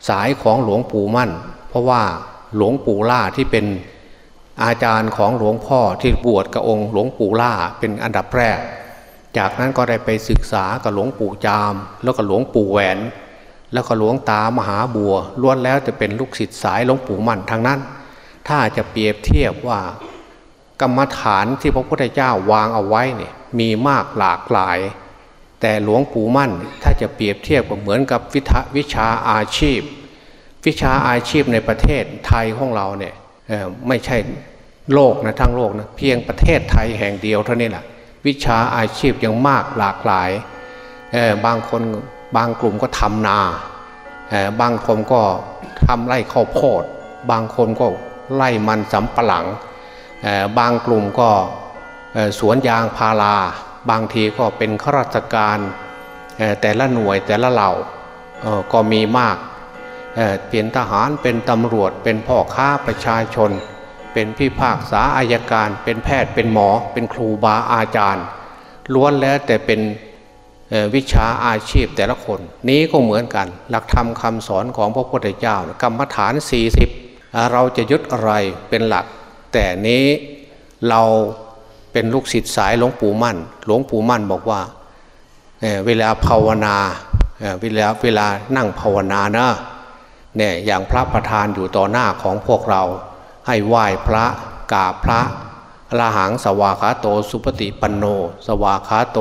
สายของหลวงปู่มั่น เพราะว่าหลวงปู่ล่าที่เป็นอาจารย์ของหลวงพ่อที่บวชกับองค์หลวงปู่ล่าเป็นอันดับแรก จากนั้นก็ได้ไปศึกษากับหลวงปู่จาม แล้วก็หลวงปู่แหวน แล้วก็หลวงตามหาบัวล้วนแล้วจะเป็นลูกศิษย์สายหลวงปู่มั่นทางนั้น ถ้าจะเปรียบเทียบว่ากรรมฐานที่พระพุทธเจ้าวางเอาไว้เนี่ยมีมากหลากหลาย แต่หลวงปู่มั่นถ้าจะเปรียบเทียบก็เหมือนกับวิทวิชาอาชีพ วิชาอาชีพในประเทศไทยของเราเนี่ยไม่ใช่โลกนะทั้งโลกนะเพียงประเทศไทยแห่งเดียวเท่านี้แหละ วิชาอาชีพยังมากหลากหลายบางคนบางกลุ่มก็ทำนา บางคนก็ทำไร่ข้าวโพด บางคนก็ไร่มันสำปะหลัง บางกลุ่มก็สวนยางพารา บางทีก็เป็นข้าราชการแต่ละหน่วยแต่ละเหล่าก็มีมาก เป็นทหารเป็นตำรวจเป็นพ่อค้าประชาชน เป็นพิพากษาอายการ เป็นแพทย์เป็นหมอ เป็นครูบาอาจารย์ ล้วนแล้วแต่เป็นวิชาอาชีพแต่ละคน นี้ก็เหมือนกัน หลักธรรมคำสอนของพระพุทธเจ้ากรรมฐาน 40 เราจะยึดอะไรเป็นหลัก แต่นี้เราเป็นลูกศิษย์สายหลวงปู่มั่น หลวงปู่มั่นบอกว่าเเวลาภาวนาเวลาเวลานั่งภาวนานะเนี่ยอย่างพระประธานอยู่ต่อหน้าของพวกเรา ให้ไหว้พระกราบพระลาหังสวาขาโต สุปฏิปันโน สวาขาโต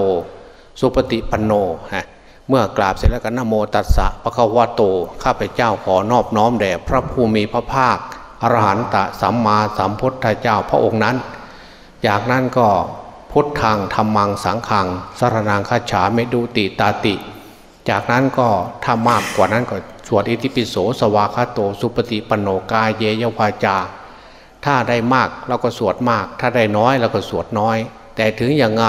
สุปฏิปันโนฮะเมื่อกราบเสร็จแล้วก็นโมตัสสะปะคะวะโต ข้าพเจ้าขอนอบน้อมแด่พระภูมิพระภาคอรหันตสัมมาสัมพุทธเจ้าพระองค์นั้น จากนั้นก็พุทธังธรรมังสังขังสารนางคาฉาเมดุติตาติ จากนั้นก็ถ้ามากกว่านั้นก็สวดอิติปิโสสวาคาโต สุปฏิปันโนกายเยยวาจา ถ้าได้มากเราก็สวดมาก ถ้าได้น้อยเราก็สวดน้อย แต่ถึงอย่างไง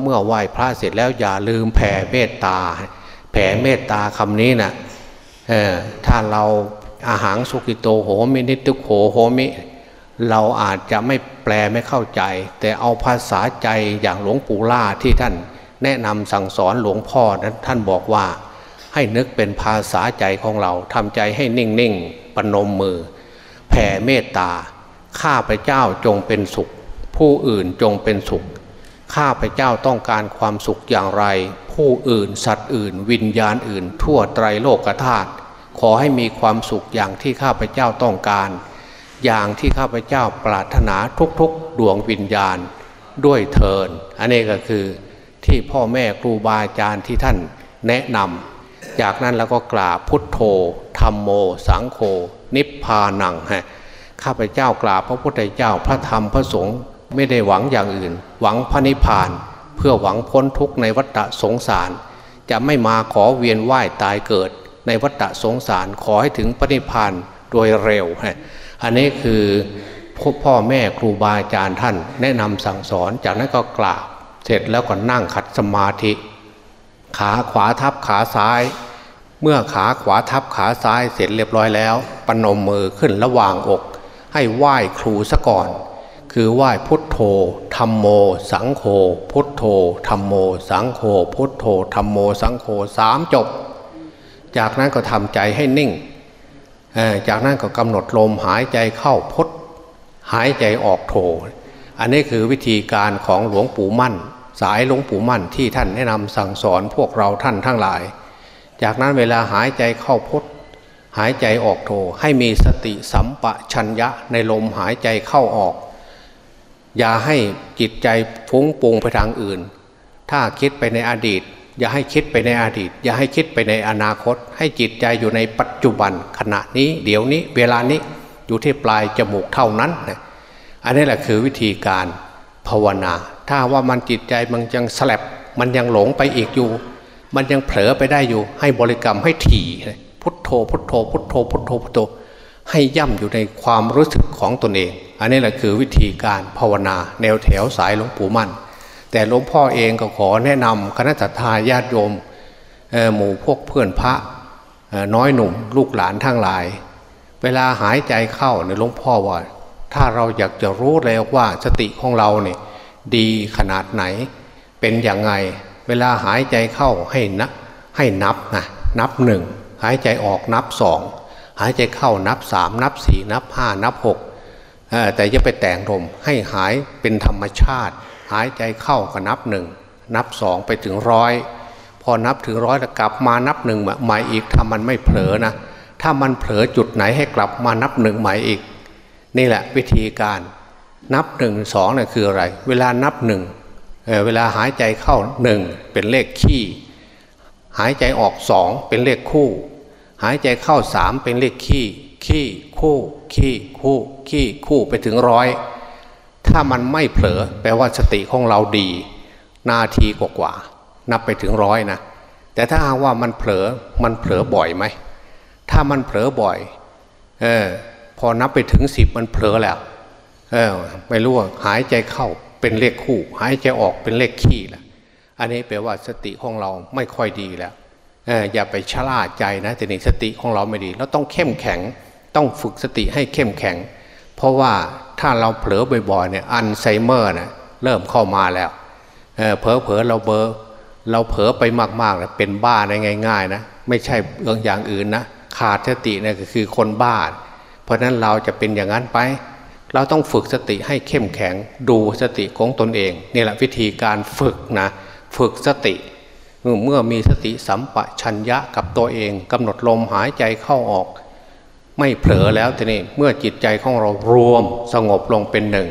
เมื่อไหว้พระเสร็จแล้วอย่าลืมแผ่เมตตา แผ่เมตตาคำนี้นะ่ะถ้าเราอาหารสุกิโตโหมินิตุโขโหมิ เราอาจจะไม่แปลไม่เข้าใจ แต่เอาภาษาใจอย่างหลวงปู่ล่าที่ท่านแนะนำสั่งสอนหลวงพ่อนั้นท่านบอกว่า ให้นึกเป็นภาษาใจของเราทำใจให้นิ่งนิ่งปนมมือ แผ่เมตตา ข้าพเจ้าจงเป็นสุข ผู้อื่นจงเป็นสุข ข้าพเจ้าต้องการความสุขอย่างไร ผู้อื่นสัตว์อื่น วิญญาณอื่น ทั่วไตรโลกธาตุขอให้มีความสุขอย่างที่ข้าพเจ้าต้องการ อย่างที่ข้าพเจ้าปรารถนาทุกๆ ดวงวิญญาณด้วยเทินอันนี้ก็คือที่พ่อแม่ครูบาอาจารย์ที่ท่านแนะนำจากนั้นเราก็กราบพุทโธธรรมโม สังโฆ นิพพานังฮะข้าพเจ้ากราบพระพุทธเจ้าพระธรรมพระสงฆ์ไม่ได้หวังอย่างอื่น หวังพระนิพพาน เพื่อหวังพ้นทุกข์ในวัฏสงสาร จะไม่มาขอเวียนว่ายตายเกิด ในวัฏสงสารขอให้ถึงพระนิพพานโดยเร็วฮะอันนี้คือพ่อแม่ครูบาอาจารย์ท่าน แนะนำสั่งสอนจากนั้นก็กราบเสร็จแล้วก็นั่งขัดสมาธิ ขาขวาทับขาซ้าย เมื่อขาขวาทับขาซ้ายเสร็จเรียบร้อยแล้วปนมมือขึ้นระหว่างอก ให้ไหว้ครูซะก่อน คือไหว้พุทโธธรรมโม สังโฆพุทโธธรรมโม สังโฆพุทโธธรรมโม สังโฆสามจบ จากนั้นก็ทำใจให้นิ่ง จากนั้นก็กำหนดลมหายใจเข้าพดหายใจออกโถอันนี้คือวิธีการของหลวงปู่มั่น สายหลวงปู่มั่นที่ท่านแนะนำสั่งสอนพวกเราท่านทั้งหลาย จากนั้นเวลาหายใจเข้าพดหายใจออกโถให้มีสติสัมปชัญญะในลมหายใจเข้าออก อย่าให้จิตใจฟุ้งปุงไปทางอื่น ถ้าคิดไปในอดีต อย่าให้คิดไปในอดีต อย่าให้คิดไปในอนาคต ให้จิตใจอยู่ในปัจจุบันขณะนี้ เดี๋ยวนี้เวลานี้อยู่ที่ปลายจมูกเท่านั้น อันนี้แหละคือวิธีการภาวนา ถ้าว่ามันจิตใจมันยังสลับมันยังหลงไปอีกอยู่ มันยังเผลอไปได้อยู่ ให้บริกรรมให้ถี่พุทโธพุทโธพุทโธพุทโธพุทโธให้ย่ำอยู่ในความรู้สึกของตนเอง อันนี้แหละคือวิธีการภาวนา แนวแถวสายหลวงปู่มั่น แต่หลวงพ่อเองก็ขอแนะนำคณะทาญาติโยมหมู่พวกเพื่อนพระน้อยหนุ่มลูกหลานทั้งหลาย เวลาหายใจเข้าในหลวงพ่อว่า ถ้าเราอยากจะรู้แล้วว่าสติของเราเนี่ยดีขนาดไหนเป็นอย่างไง เวลาหายใจเข้าให้นับให้นับนะนับหนึ่งหายใจออกนับสองหายใจเข้านับสามนับสี่นับห้านับหกแต่อย่าไปแต่งลมให้หายเป็นธรรมชาติ หายใจเข้าก็นับหนึ่งนับสองไปถึงร้อยพอนับถึงร้อยแล้วกลับมานับหนึ่งใหม่อีกถ้ามันไม่เผลอนะถ้ามันเผลอจุดไหนให้กลับมานับหนึ่งใหม่อีก นี่แหละวิธีการนับหนึ่งสองนี่ยคืออะไร เวลานับหนึ่ง เเวลาหายใจเข้าหนึ่งเป็นเลขขี้หายใจออกสองเป็นเลขคู่ หายใจเข้าสามเป็นเลขขี้ขี้คู่ขี้คู่ขี้คู่ไปถึงร้อยถ้ามันไม่เผลอแปลว่าสติของเราดี นาทีกว่าๆนับไปถึงร้อยนะแต่ถ้าว่ามันเผลอมันเผลอบ่อยไหมถ้ามันเผลอบ่อยเออพอนับไปถึงสิบมันเผลอแล้วเออไม่รู้ว่าหายใจเข้า เป็นเลขคู่ หายใจออกเป็นเลขขี้แล้วอันนี้แปลว่าสติของเราไม่ค่อยดีแล้วออย่าไปชะล่าใจนะแต่นี่สติของเราไม่ดี เราต้องเข้มแข็งต้องฝึกสติให้เข้มแข็ง เพราะว่าถ้าเราเผลอบ่อยๆเนี่ยอัลไซเมอร์นะเริ่มเข้ามาแล้วเเผลอเผลอเราเบอร์เราเผลอไปมากๆนะเป็นบ้าได้ง่าย ๆ นะ ไม่ใช่เรื่องอย่างอื่นนะขาดสตินี่ก็คือคนบ้า เพราะนั้นเราจะเป็นอย่างนั้นไป เราต้องฝึกสติให้เข้มแข็งดูสติของตนเองนี่แหละวิธีการฝึกนะฝึกสติเมื่อมีสติสัมปชัญญะกับตัวเองกำหนดลมหายใจเข้าออก ไม่เผลอแล้วทีนี้เมื่อจิตใจของเรารวมสงบลงเป็นหนึ่ง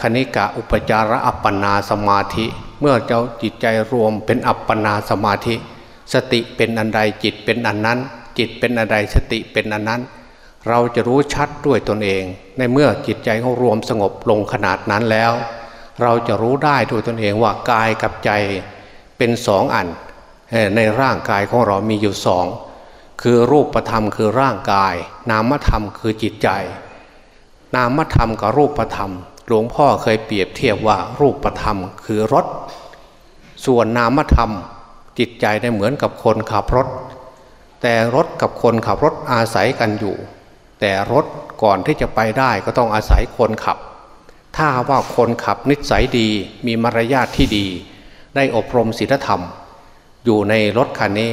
คณิกะอุปจาระอัปปนาสมาธิ เมื่อเจ้าจิตใจรวมเป็นอัปปนาสมาธิ สติเป็นอันใดจิตเป็นอันนั้น จิตเป็นอันใดสติเป็นอันนั้น เราจะรู้ชัดด้วยตนเอง ในเมื่อจิตใจของรวมสงบลงขนาดนั้นแล้ว เราจะรู้ได้ด้วยตนเองว่ากายกับใจเป็นสองอัน ในร่างกายของเรามีอยู่สองคือรูปธรรมคือร่างกาย นามธรรมคือจิตใจ นามธรรมกับรูปธรรม หลวงพ่อเคยเปรียบเทียบว่ารูปธรรมคือรถ ส่วนนามธรรมจิตใจได้เหมือนกับคนขับรถ แต่รถกับคนขับรถอาศัยกันอยู่ แต่รถก่อนที่จะไปได้ก็ต้องอาศัยคนขับ ถ้าว่าคนขับนิสัยดีมีมารยาทที่ดี ได้อบรมศีลธรรม อยู่ในรถคันนี้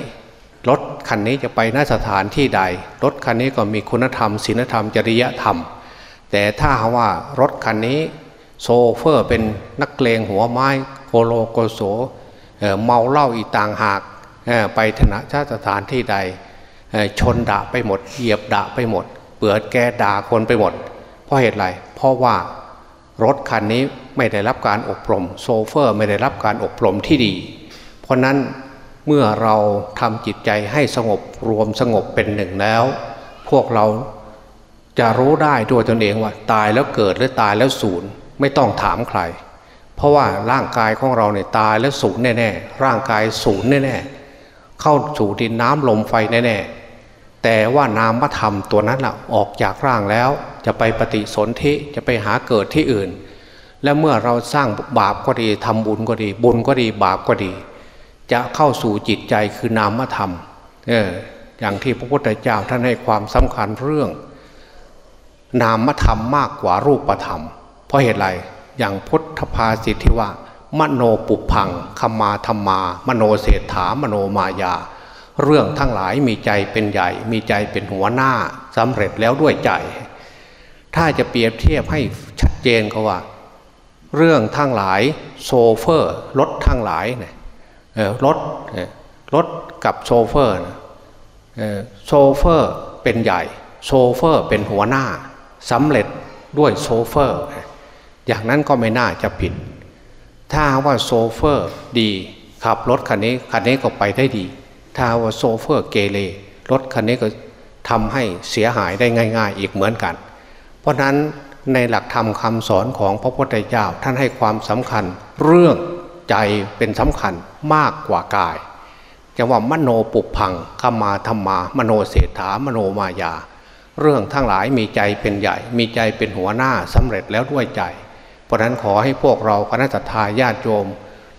รถคันนี้จะไปนสถานที่ใด รถคันนี้ก็มีคุณธรรมศีลธรรมจริยธรรม แต่ถ้าว่ารถคันนี้โซเฟอร์เป็นนักเลงหัวไม้โกโลโกโสเเมาเหล้าอีต่างหากไปถนะชาสถานที่ใดชนด่าไปหมดเหยียบด่าไปหมด เปือดแกด่าคนไปหมด เพราะเหตุไร เพราะว่ารถคันนี้ไม่ได้รับการอบรม โซเฟอร์ไม่ได้รับการอบรมที่ดี เพราะนั้นเมื่อเราทำจิตใจให้สงบรวมสงบเป็นหนึ่งแล้ว พวกเราจะรู้ได้ด้วยตนเองว่า ตายแล้วเกิดหรือตายแล้วสูญไม่ต้องถามใคร เพราะว่าร่างกายของเราเนี่ยตายแล้วสูญแน่ๆร่างกายสูญแน่ๆเข้าสู่ดินน้ำลมไฟแน่ๆ แต่ว่านามธรรมตัวนั้นละออกจากร่างแล้ว จะไปปฏิสนธิจะไปหาเกิดที่อื่น และเมื่อเราสร้างบาปก็ดีทำบุญก็ดี บุญก็ดีบาปก็ดี จะเข้าสู่จิตใจคือนามธรรมเอออย่างที่พระพุทธเจ้าท่านให้ความสำคัญเรื่อง นามธรรมมากกว่ารูปธรรม เพราะเหตุไรอย่างพุทธภาษิที่ว่ามโนปุพพังคมาธัมมา มโนเสฏฐามโนมยา เรื่องทั้งหลายมีใจเป็นใหญ่ มีใจเป็นหัวหน้าสำเร็จแล้วด้วยใจ ถ้าจะเปรียบเทียบให้ชัดเจนก็ว่า เรื่องทั้งหลายโชเฟอร์รถทั้งหลายเนี่ยรถรถกับโชเฟอร์โชเฟอร์เป็นใหญ่โชเฟอร์เป็นหัวหน้าสำเร็จด้วยโชเฟอร์ อย่างนั้นก็ไม่น่าจะผิด ถ้าว่าโชเฟอร์ดีขับรถคันนี้คันนี้ก็ไปได้ดี ถ้าว่าโชเฟอร์เกเรรถคันนี้ก็ทำให้เสียหายได้ง่าย ๆ อีกเหมือนกัน เพราะนั้นในหลักธรรมคำสอนของพระพุทธเจ้าท่านให้ความสำคัญ เรื่องใจเป็นสำคัญมากกว่ากายจะว่ามโนปุพังขมาธรรมา มโนเศรษฐามโนมายา เรื่องทั้งหลายมีใจเป็นใหญ่ มีใจเป็นหัวหน้าสำเร็จแล้วด้วยใจ เพราะนั้นขอให้พวกเราคณะทาญาติโยม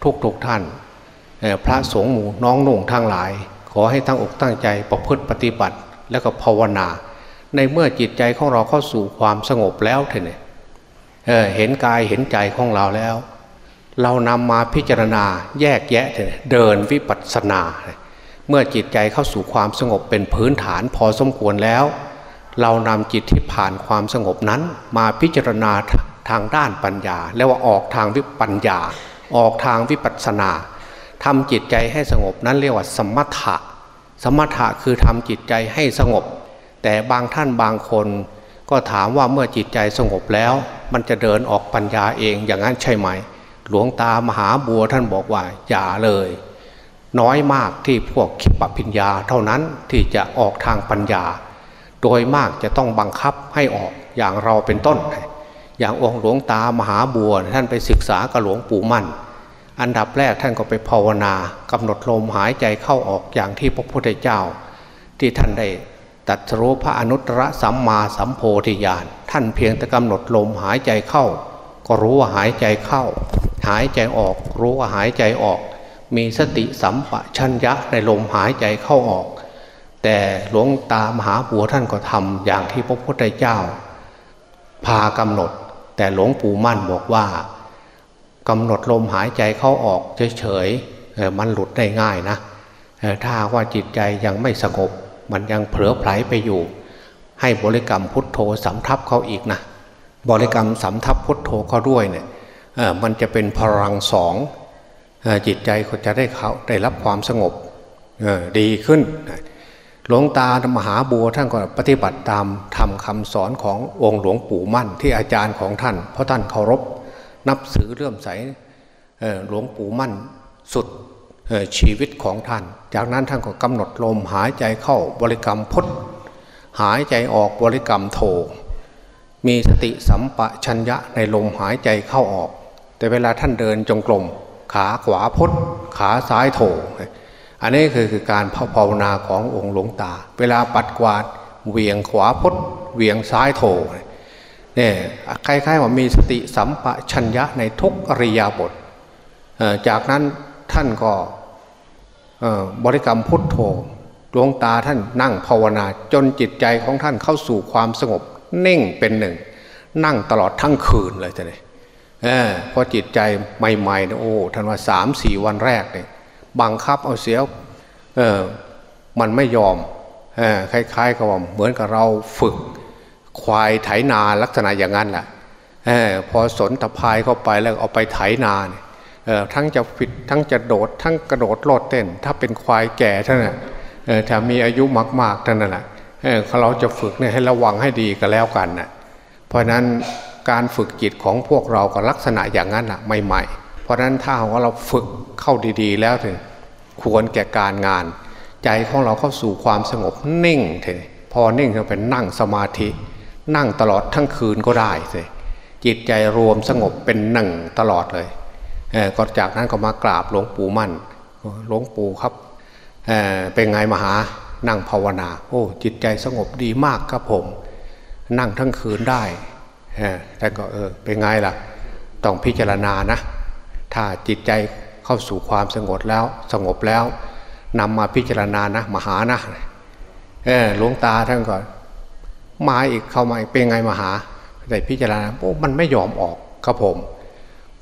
ทุกทุกท่าน พระสงฆ์หมู่น้องนุ่งทั้งหลาย ขอให้ตั้งอกตั้งใจประพฤติปฏิบัติแล้วก็ภาวนา ในเมื่อจิตใจของเราเข้าสู่ความสงบแล้วเถอะเนี่ยเห็นกายเห็นใจของเราแล้ว เรานำมาพิจารณาแยกแยะเดินวิปัสสนา เมื่อจิตใจเข้าสู่ความสงบเป็นพื้นฐานพอสมควรแล้ว เรานำจิตที่ผ่านความสงบนั้น มาพิจารณาทางด้านปัญญา แล้วว่าออกทางวิปัญญา อออกทางวิปัสสนา ทำจิตใจให้สงบนั้นเรียกว่าสมถะ สมถะคือทำจิตใจให้สงบ แต่บางท่านบางคน ก็ถามว่าเมื่อจิตใจสงบแล้ว มันจะเดินออกปัญญาเองอย่างนั้นใช่ไหม หลวงตามหาบัวท่านบอกว่าอย่าเลย น้อยมากที่พวกขิปปิญญาเท่านั้นที่จะออกทางปัญญา โดยมากจะต้องบังคับให้ออกอย่างเราเป็นต้น อย่างองค์หลวงตามหาบัวท่านไปศึกษากับหลวงปู่มั่น อันดับแรกท่านก็ไปภาวนากำหนดลมหายใจเข้าออกอย่างที่พระพุทธเจ้า ที่ท่านได้ตัดรู้พระอนุตตรสัมมาสัมโพธิญาณท่านเพียงแต่กำหนดลมหายใจเข้า ก็รู้ว่าหายใจเข้า หายใจออกรู้ว่าหายใจออก มีสติสัมปชัญญะในลมหายใจเข้าออก แต่หลวงตามหาบัวท่านก็ทำอย่างที่พระพุทธเจ้า พากำหนด แต่หลวงปู่มั่นบอกว่า กำหนดลมหายใจเข้าออกเฉยๆมันหลุดได้ง่ายนะถ้าว่าจิตใจยังไม่สงบ มันยังเผลอไผลไปอยู่ ให้บริกรรมพุทโธสำทับเขาอีกนะบริกรรมสำทับพุทโธเขาด้วยเนี่ยมันจะเป็นพลังสองจิตใจเขาจะได้เขาได้รับความสงบดีขึ้นหลวงตามหาบัวท่านก็ปฏิบัติตามทำคำสอนขององค์หลวงปู่มั่นที่อาจารย์ของท่าน เพราะท่านเคารพ นับสือเลื่อมใสหลวงปู่มั่นสุดชีวิตของท่าน จากนั้นท่านก็กำหนดลมหายใจเข้าบริกรรมพดหายใจออกบริกรรมโท มีสติสัมปชัญญะในลมหายใจเข้าออก แต่เวลาท่านเดินจงกรมขาขวาพดขาซ้ายโถอันนี้คือคือการภาวนาขององค์หลวงตา เวลาปัดกวาดเวียงขวาพดเวียงซ้ายโถ เนี่ยคล้ายๆว่ามีสติสัมปชัญญะในทุกอริยาบทจากนั้นท่านก็บริกรรมพุทโธดวงตาท่านนั่งภาวนา จนจิตใจของท่านเข้าสู่ความสงบเน่งเป็นหนึ่ง นั่งตลอดทั้งคืนเลยท่านเลยเพราะจิตใจใหม่ๆนะโอ้ท่านว่าสามสี่วันแรกเนี่ยบังคับเอาเสียเออมันไม่ยอมคล้ายๆกับว่าเหมือนกับเราฝึก ควายไถนาลักษณะอย่างนั้นแหละอพอสนตะพายเข้าไปแล้วเอาไปไถนาเนี่ยทั้งจะฟิดทั้งจะโดด ทั้งกระโดดโลดเต้น ถ้าเป็นควายแก่ท่านน่ะถ้ามีอายุมากๆท่านนั่นแหละเราจะฝึกเนี่ยให้ระวังให้ดีก็แล้วกันนะเพราะนั้นการฝึกจิตของพวกเราก็ลักษณะอย่างนั้นอะใหม่ๆ เพราะนั้นถ้าว่าเราฝึกเข้าดีๆ แล้วถึงควรแก่การงาน ใจของเราเข้าสู่ความสงบนิ่งเถอะพอนิ่งเราเป็นนั่งสมาธิ นั่งตลอดทั้งคืนก็ได้เลยจิตใจรวมสงบเป็นหนึ่งตลอดเลยก็จากนั้นก็มากราบหลวงปู่มั่นหลวงปู่ครับเเป็นไงมหานั่งภาวนา โอ้จิตใจสงบดีมากครับผม นั่งทั้งคืนได้แต่ก็เออเป็นไงล่ะ ต้องพิจารณานะ ถ้าจิตใจเข้าสู่ความสงบแล้วสงบแล้วนำมาพิจารณานะมหานะเออหลวงตาท่านก็ มาอีกเข้ามาอีกเป็นไงมาหาแต่พิจารณาโอ้มันไม่ยอมออกครับผม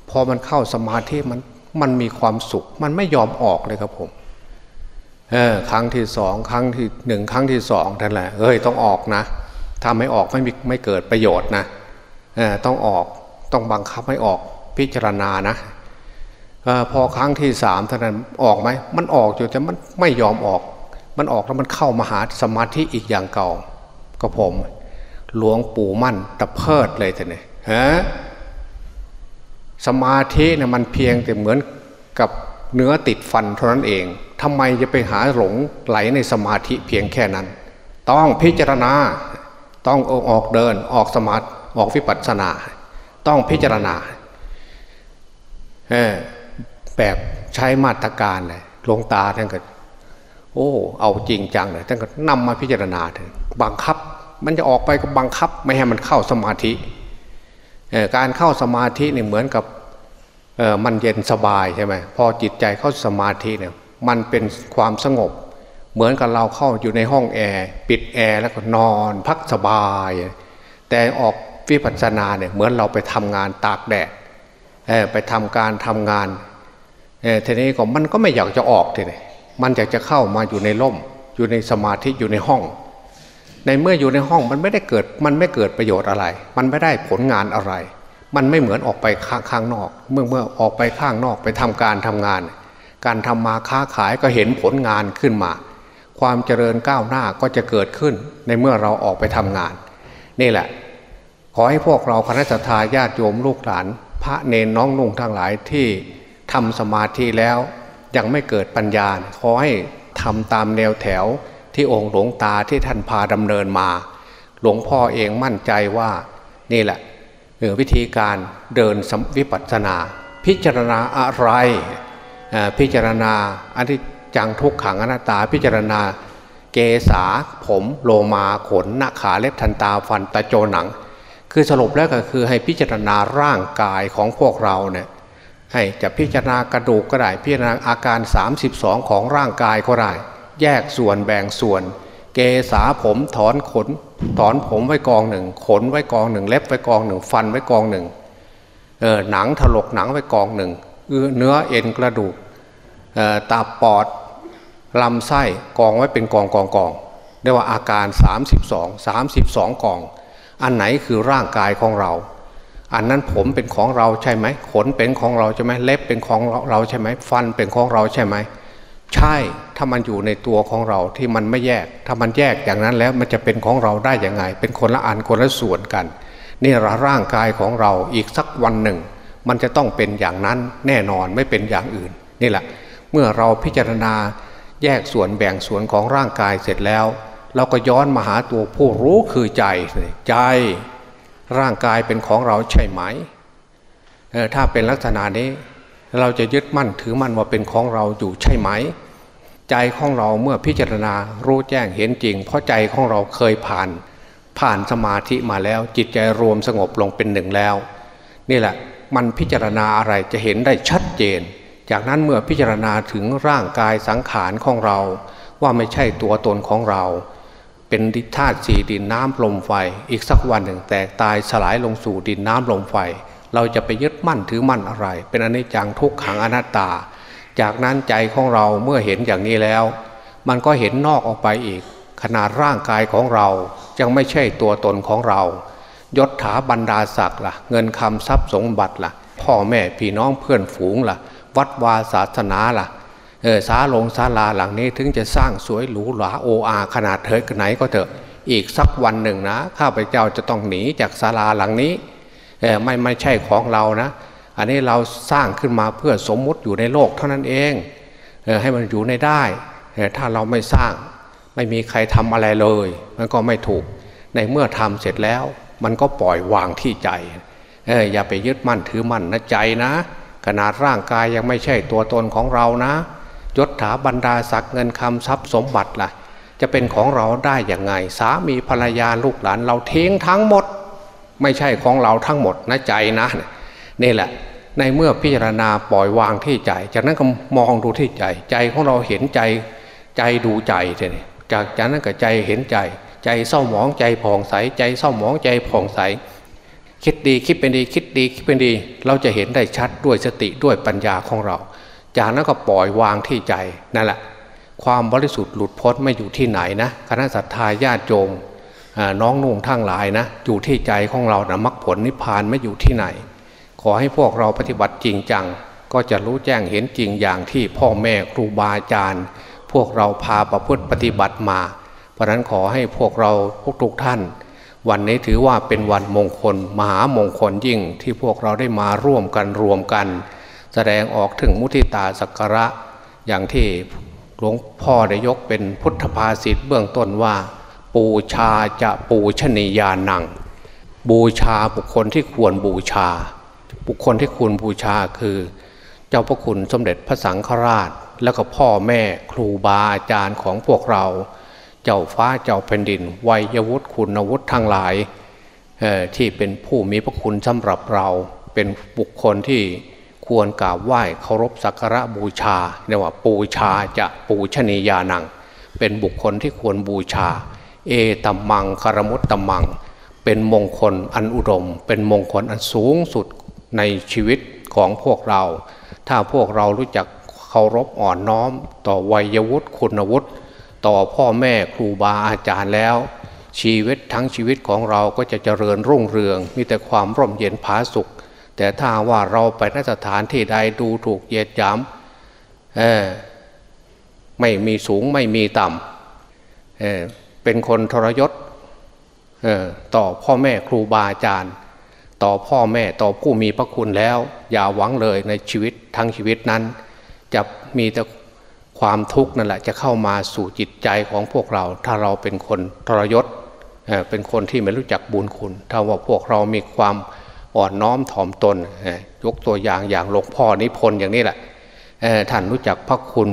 พอมันเข้าสมาธิมันมันมีความสุข มันไม่ยอมออกเลยครับผมเออครั้งที่สองครั้งที่หนึ่งครั้งที่สองนั่นแหละเฮ้ยต้องออกนะถ้าไม่ออกไม่มีไม่เกิดประโยชน์นะเออต้องออกต้องบังคับให้ออกพิจารณานะออพอครั้งที่สามเท่านั้นออกไหมมันออกอยู่แต่มันไม่ยอมออก มันออกแล้วมันเข้ามาหาสมาธิอีกอย่างเก่า ก็ผม หลวงปู่มั่นตะเพิดเลยท่านเนี่ยฮะสมาธิเนี่ยมันเพียงแต่เหมือนกับเนื้อติดฟันเท่านั้นเองทำไมจะไปหาหลงไหลในสมาธิเพียงแค่นั้น ต้องพิจารณา ต้องออกเดินออกสมาธิออกวิปัสสนา ต้องพิจารณาแบบใช้มาตรการเลยลงตาท่านก็โอ้ เอาจริงจังเลยท่านก็นำมาพิจารณาถึง บังคับ มันจะออกไปก็บังคับ ไม่ให้มันเข้าสมาธิการเข้าสมาธิเนี่ยเหมือนกับมันเย็นสบายใช่ไหมพอจิตใจเข้าสมาธิเนี่ยมันเป็นความสงบ เหมือนกับเราเข้าอยู่ในห้องแอร์ปิดแอร์แล้วก็นอนพักสบาย แต่ออกวิปัสสนาเนี่ยเหมือนเราไปทำงานตากแดดไปทำการทำงานทีนี้ก็มันก็ไม่อยากจะออกทีนี้มันอยากจะเข้ามาอยู่ในร่ม อยู่ในสมาธิอยู่ในห้อง ในเมื่ออยู่ในห้องมันไม่ได้เกิดมันไม่เกิดประโยชน์อะไร มันไม่ได้ผลงานอะไร มันไม่เหมือนออกไปข้างนอก เมื่อเมื่อออกไปข้างนอกไปทำการทำงาน การทำมาค้าขายก็เห็นผลงานขึ้นมา ความเจริญก้าวหน้าก็จะเกิดขึ้น ในเมื่อเราออกไปทำงาน นี่แหละ ขอให้พวกเราคณะทาญาติโยมลูกหลาน พระเนนน้องนุ่งทั้งหลายที่ทำสมาธิแล้วยังไม่เกิดปัญญาขอให้ทำตามแนวแถว ที่องค์หลวงตาที่ท่านพาดำเนินมา หลวงพ่อเองมั่นใจว่านี่แหละวิธีการเดินวิปัสสนา พิจารณาอะไร พิจารณาอันที่จังทุกขังอนัตตาพิจารณาเกษาผมโลมาขนหน้าขาเล็บทันตาฟันตะโจหนัง คือสรุปแล้วก็คือให้พิจารณาร่างกายของพวกเราเนี่ยให้จะพิจารณากระดูกก็ได้พิจารณาอาการ 32 ของร่างกายก็ได้ แยกส่วนแบ่งส่วน เกษาผมถอนขน ถอนผมไว้กองหนึ่ง ขนไว้กองหนึ่ง เล็บไว้กองหนึ่ง ฟันไว้กองหนึ่งเออหนังถลกหนังไว้กองหนึ่งเนื้อเอ็นกระดูกตาปอดลำไส้กองไว้เป็นกองกองกองเรียกว่าอาการ 32 32 กอง อันไหนคือร่างกายของเรา อันนั้นผมเป็นของเราใช่ไหมขนเป็นของเราใช่ไหมเล็บเป็นของเราใช่ไหมฟันเป็นของเราใช่ไหม ใช่ถ้ามันอยู่ในตัวของเราที่มันไม่แยก ถ้ามันแยกอย่างนั้นแล้วมันจะเป็นของเราได้ยังไง เป็นคนละอันคนละส่วนกัน นี่ร่างกายของเราอีกสักวันหนึ่ง มันจะต้องเป็นอย่างนั้นแน่นอนไม่เป็นอย่างอื่น นี่แหละ เมื่อเราพิจารณาแยกส่วนแบ่งส่วนของร่างกายเสร็จแล้ว เราก็ย้อนมาหาตัวผู้รู้คือใจใจ ร่างกายเป็นของเราใช่ไหมถ้าเป็นลักษณะนี้ เราจะยึดมั่นถือมั่นว่าเป็นของเราอยู่ใช่ไหม ใจของเราเมื่อพิจารณารู้แจ้งเห็นจริง เพราะใจของเราเคยผ่าน ผ่านสมาธิมาแล้ว จิตใจรวมสงบลงเป็นหนึ่งแล้ว นี่แหละมันพิจารณาอะไรจะเห็นได้ชัดเจน จากนั้นเมื่อพิจารณาถึงร่างกายสังขารของเรา ว่าไม่ใช่ตัวตนของเรา เป็นธาตุสีดินน้ำลมไฟ อีกสักวันหนึ่งแตกตายสลายลงสู่ดินน้ำลมไฟ เราจะไปยึดมั่นถือมั่นอะไร เป็นอนิจจังทุกขังอนัตตา จากนั้นใจของเราเมื่อเห็นอย่างนี้แล้ว มันก็เห็นนอกออกไปอีก ขนาดร่างกายของเรายังไม่ใช่ตัวตนของเรา ยศถาบรรดาศักดิ์ล่ะ เงินคำทรัพย์สมบัติล่ะ พ่อแม่พี่น้องเพื่อนฝูงล่ะ วัดวาศาสนาล่ะเออสาลงศาลาหลังนี้ถึงจะสร้างสวยหรูหราโออาขนาดเถิดไหนก็เถอะ อีกสักวันหนึ่งนะ ข้าพเจ้าจะต้องหนีจากศาลาหลังนี้ ไม่ไม่ใช่ของเรานะ อันนี้เราสร้างขึ้นมาเพื่อสมมุติอยู่ในโลกเท่านั้นเองเอให้มันอยู่ในได้ ถ้าเราไม่สร้างไม่มีใครทำอะไรเลย มันก็ไม่ถูกในเมื่อทำเสร็จแล้ว มันก็ปล่อยวางที่ใจเอออย่าไปยึดมั่นถือมั่นนะใจนะ ขนาดร่างกายยังไม่ใช่ตัวตนของเรานะยศถาบรรดาศักดิ์เงินคำทรัพย์สมบัติละ่ะ จะเป็นของเราได้อย่างไง สามีภรรยาลูกหลานเราเทิ้งทั้งหมด ไม่ใช่ของเราทั้งหมดนะใจนะนี่แหละ ในเมื่อพิจารณาปล่อยวางที่ใจ จากนั้นก็มองดูที่ใจ ใจของเราเห็นใจใจดูใจเลยจากจากนั้นก็ใจเห็นใจ ใจเศร้าหมองใจผ่องใสใจเศร้าหมองใจผ่องใส คิดดีคิดเป็นดีคิดดีคิดเป็นดี เราจะเห็นได้ชัดด้วยสติด้วยปัญญาของเรา จากนั้นก็ปล่อยวางที่ใจนั่นแหละ ความบริสุทธิ์หลุดพ้นไม่อยู่ที่ไหนนะคณะสัตยาญาติโยม น้องนุ่งทั้งหลายนะอยู่ที่ใจของเรานะมรรคผลนิพพานไม่อยู่ที่ไหน ขอให้พวกเราปฏิบัติจริงจัง ก็จะรู้แจ้งเห็นจริงอย่างที่พ่อแม่ครูบาอาจารย์ พวกเราพาประพฤติปฏิบัติมา เพราะนั้นขอให้พวกเราพวกทุกท่าน วันนี้ถือว่าเป็นวันมงคล มหามงคลยิ่งที่พวกเราได้มาร่วมกันรวมกัน แสดงออกถึงมุทิตาสักการะอย่างที่หลวงพ่อได้ยกเป็นพุทธภาษิตเบื้องต้นว่า ปูชาจะปูชนียานัง บูชาบุคคลที่ควรบูชา บุคคลที่ควรบูชาคือ เจ้าพระคุณสมเด็จพระสังฆราช แล้วก็พ่อแม่ครูบาอาจารย์ของพวกเรา เจ้าฟ้าเจ้าแผ่นดินวัยวุฒิคุณวุฒิทั้งหลายที่เป็นผู้มีพระคุณสำหรับเราเป็นบุคคลที่ควรกราบไหว้เคารพสักการะบูชาเรียกว่าปูชาจะปูชนียานัง เป็นบุคคลที่ควรบูชา เอตัมมังคารมุตตัมมัง เป็นมงคลอันอุดม เป็นมงคลอันสูงสุดในชีวิตของพวกเรา ถ้าพวกเรารู้จักเคารพอ่อนน้อม ต่อวัยวุฒิคุณวุฒิต่อพ่อแม่ครูบาอาจารย์แล้ว ชีวิตทั้งชีวิตของเราก็จะเจริญรุ่งเรือง มีแต่ความร่มเย็นผาสุข แต่ถ้าว่าเราไปนสถานที่ใดดูถูกเยียดยามไม่มีสูงไม่มีต่ำ เป็นคนทรยศต่อพ่อแม่ครูบาอาจารย์ ต่อพ่อแม่ต่อผู้มีพระคุณแล้ว อย่าหวังเลยในชีวิตทั้งชีวิตนั้น จะมีแต่ความทุกข์นั่นแหละจะเข้ามาสู่จิตใจของพวกเรา ถ้าเราเป็นคนทรยศเป็นคนที่ไม่รู้จักบุญคุณ ถ้าว่าพวกเรามีความอ่อนน้อมถ่อมตนยกตัวอย่างอย่างหลวงพ่อนิพนธ์อย่างนี้แหละท่านรู้จักพระคุณ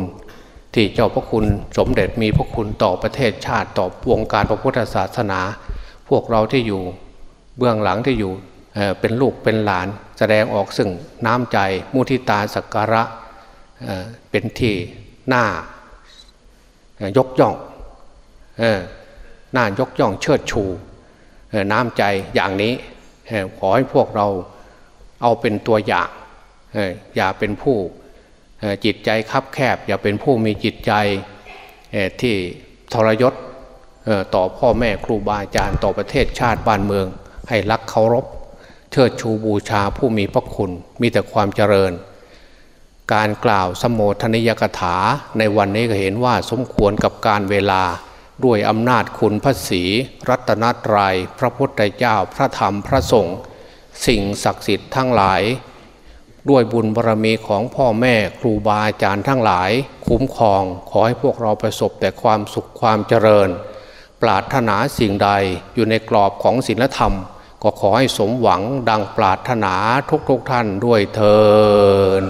ที่เจ้าพระคุณสมเด็จมีพระคุณต่อประเทศชาติต่อวงการพระพุทธศาสนา พวกเราที่อยู่เบื้องหลังที่อยู่เป็นลูกเป็นหลาน แสดงออกซึ่งน้ำใจมุทิตาสักการะเป็นที่หน้ายกย่องหน้ายกย่องเชิดชูน้ำใจอย่างนี้ขอให้พวกเราเอาเป็นตัวอย่างอย่าเป็นผู้ จิตใจคับแคบ อย่าเป็นผู้มีจิตใจที่ทรยศต่อพ่อแม่ครูบาอาจารย์ต่อประเทศชาติบ้านเมือง ให้รักเคารพ เชิดชูบูชาผู้มีพระคุณมีแต่ความเจริญ การกล่าวสมโภชนิยกถาในวันนี้ก็เห็นว่าสมควรกับการเวลาด้วยอำนาจคุณพระศีรัตนตรยัยพระพุทธเจ้าพระธรรมพระสงฆ์สิ่งศักดิ์สิทธิ์ทั้งหลาย ด้วยบุญบารรมีของพ่อแม่ครูบาอาจารย์ทั้งหลาย คุ้มครองขอให้พวกเราประสบแต่ความสุขความเจริญ ปรารถนาสิ่งใดอยู่ในกรอบของศีลธรรม ก็ขอให้สมหวังดังปรารถนาทุกๆทท่านด้วยเทอ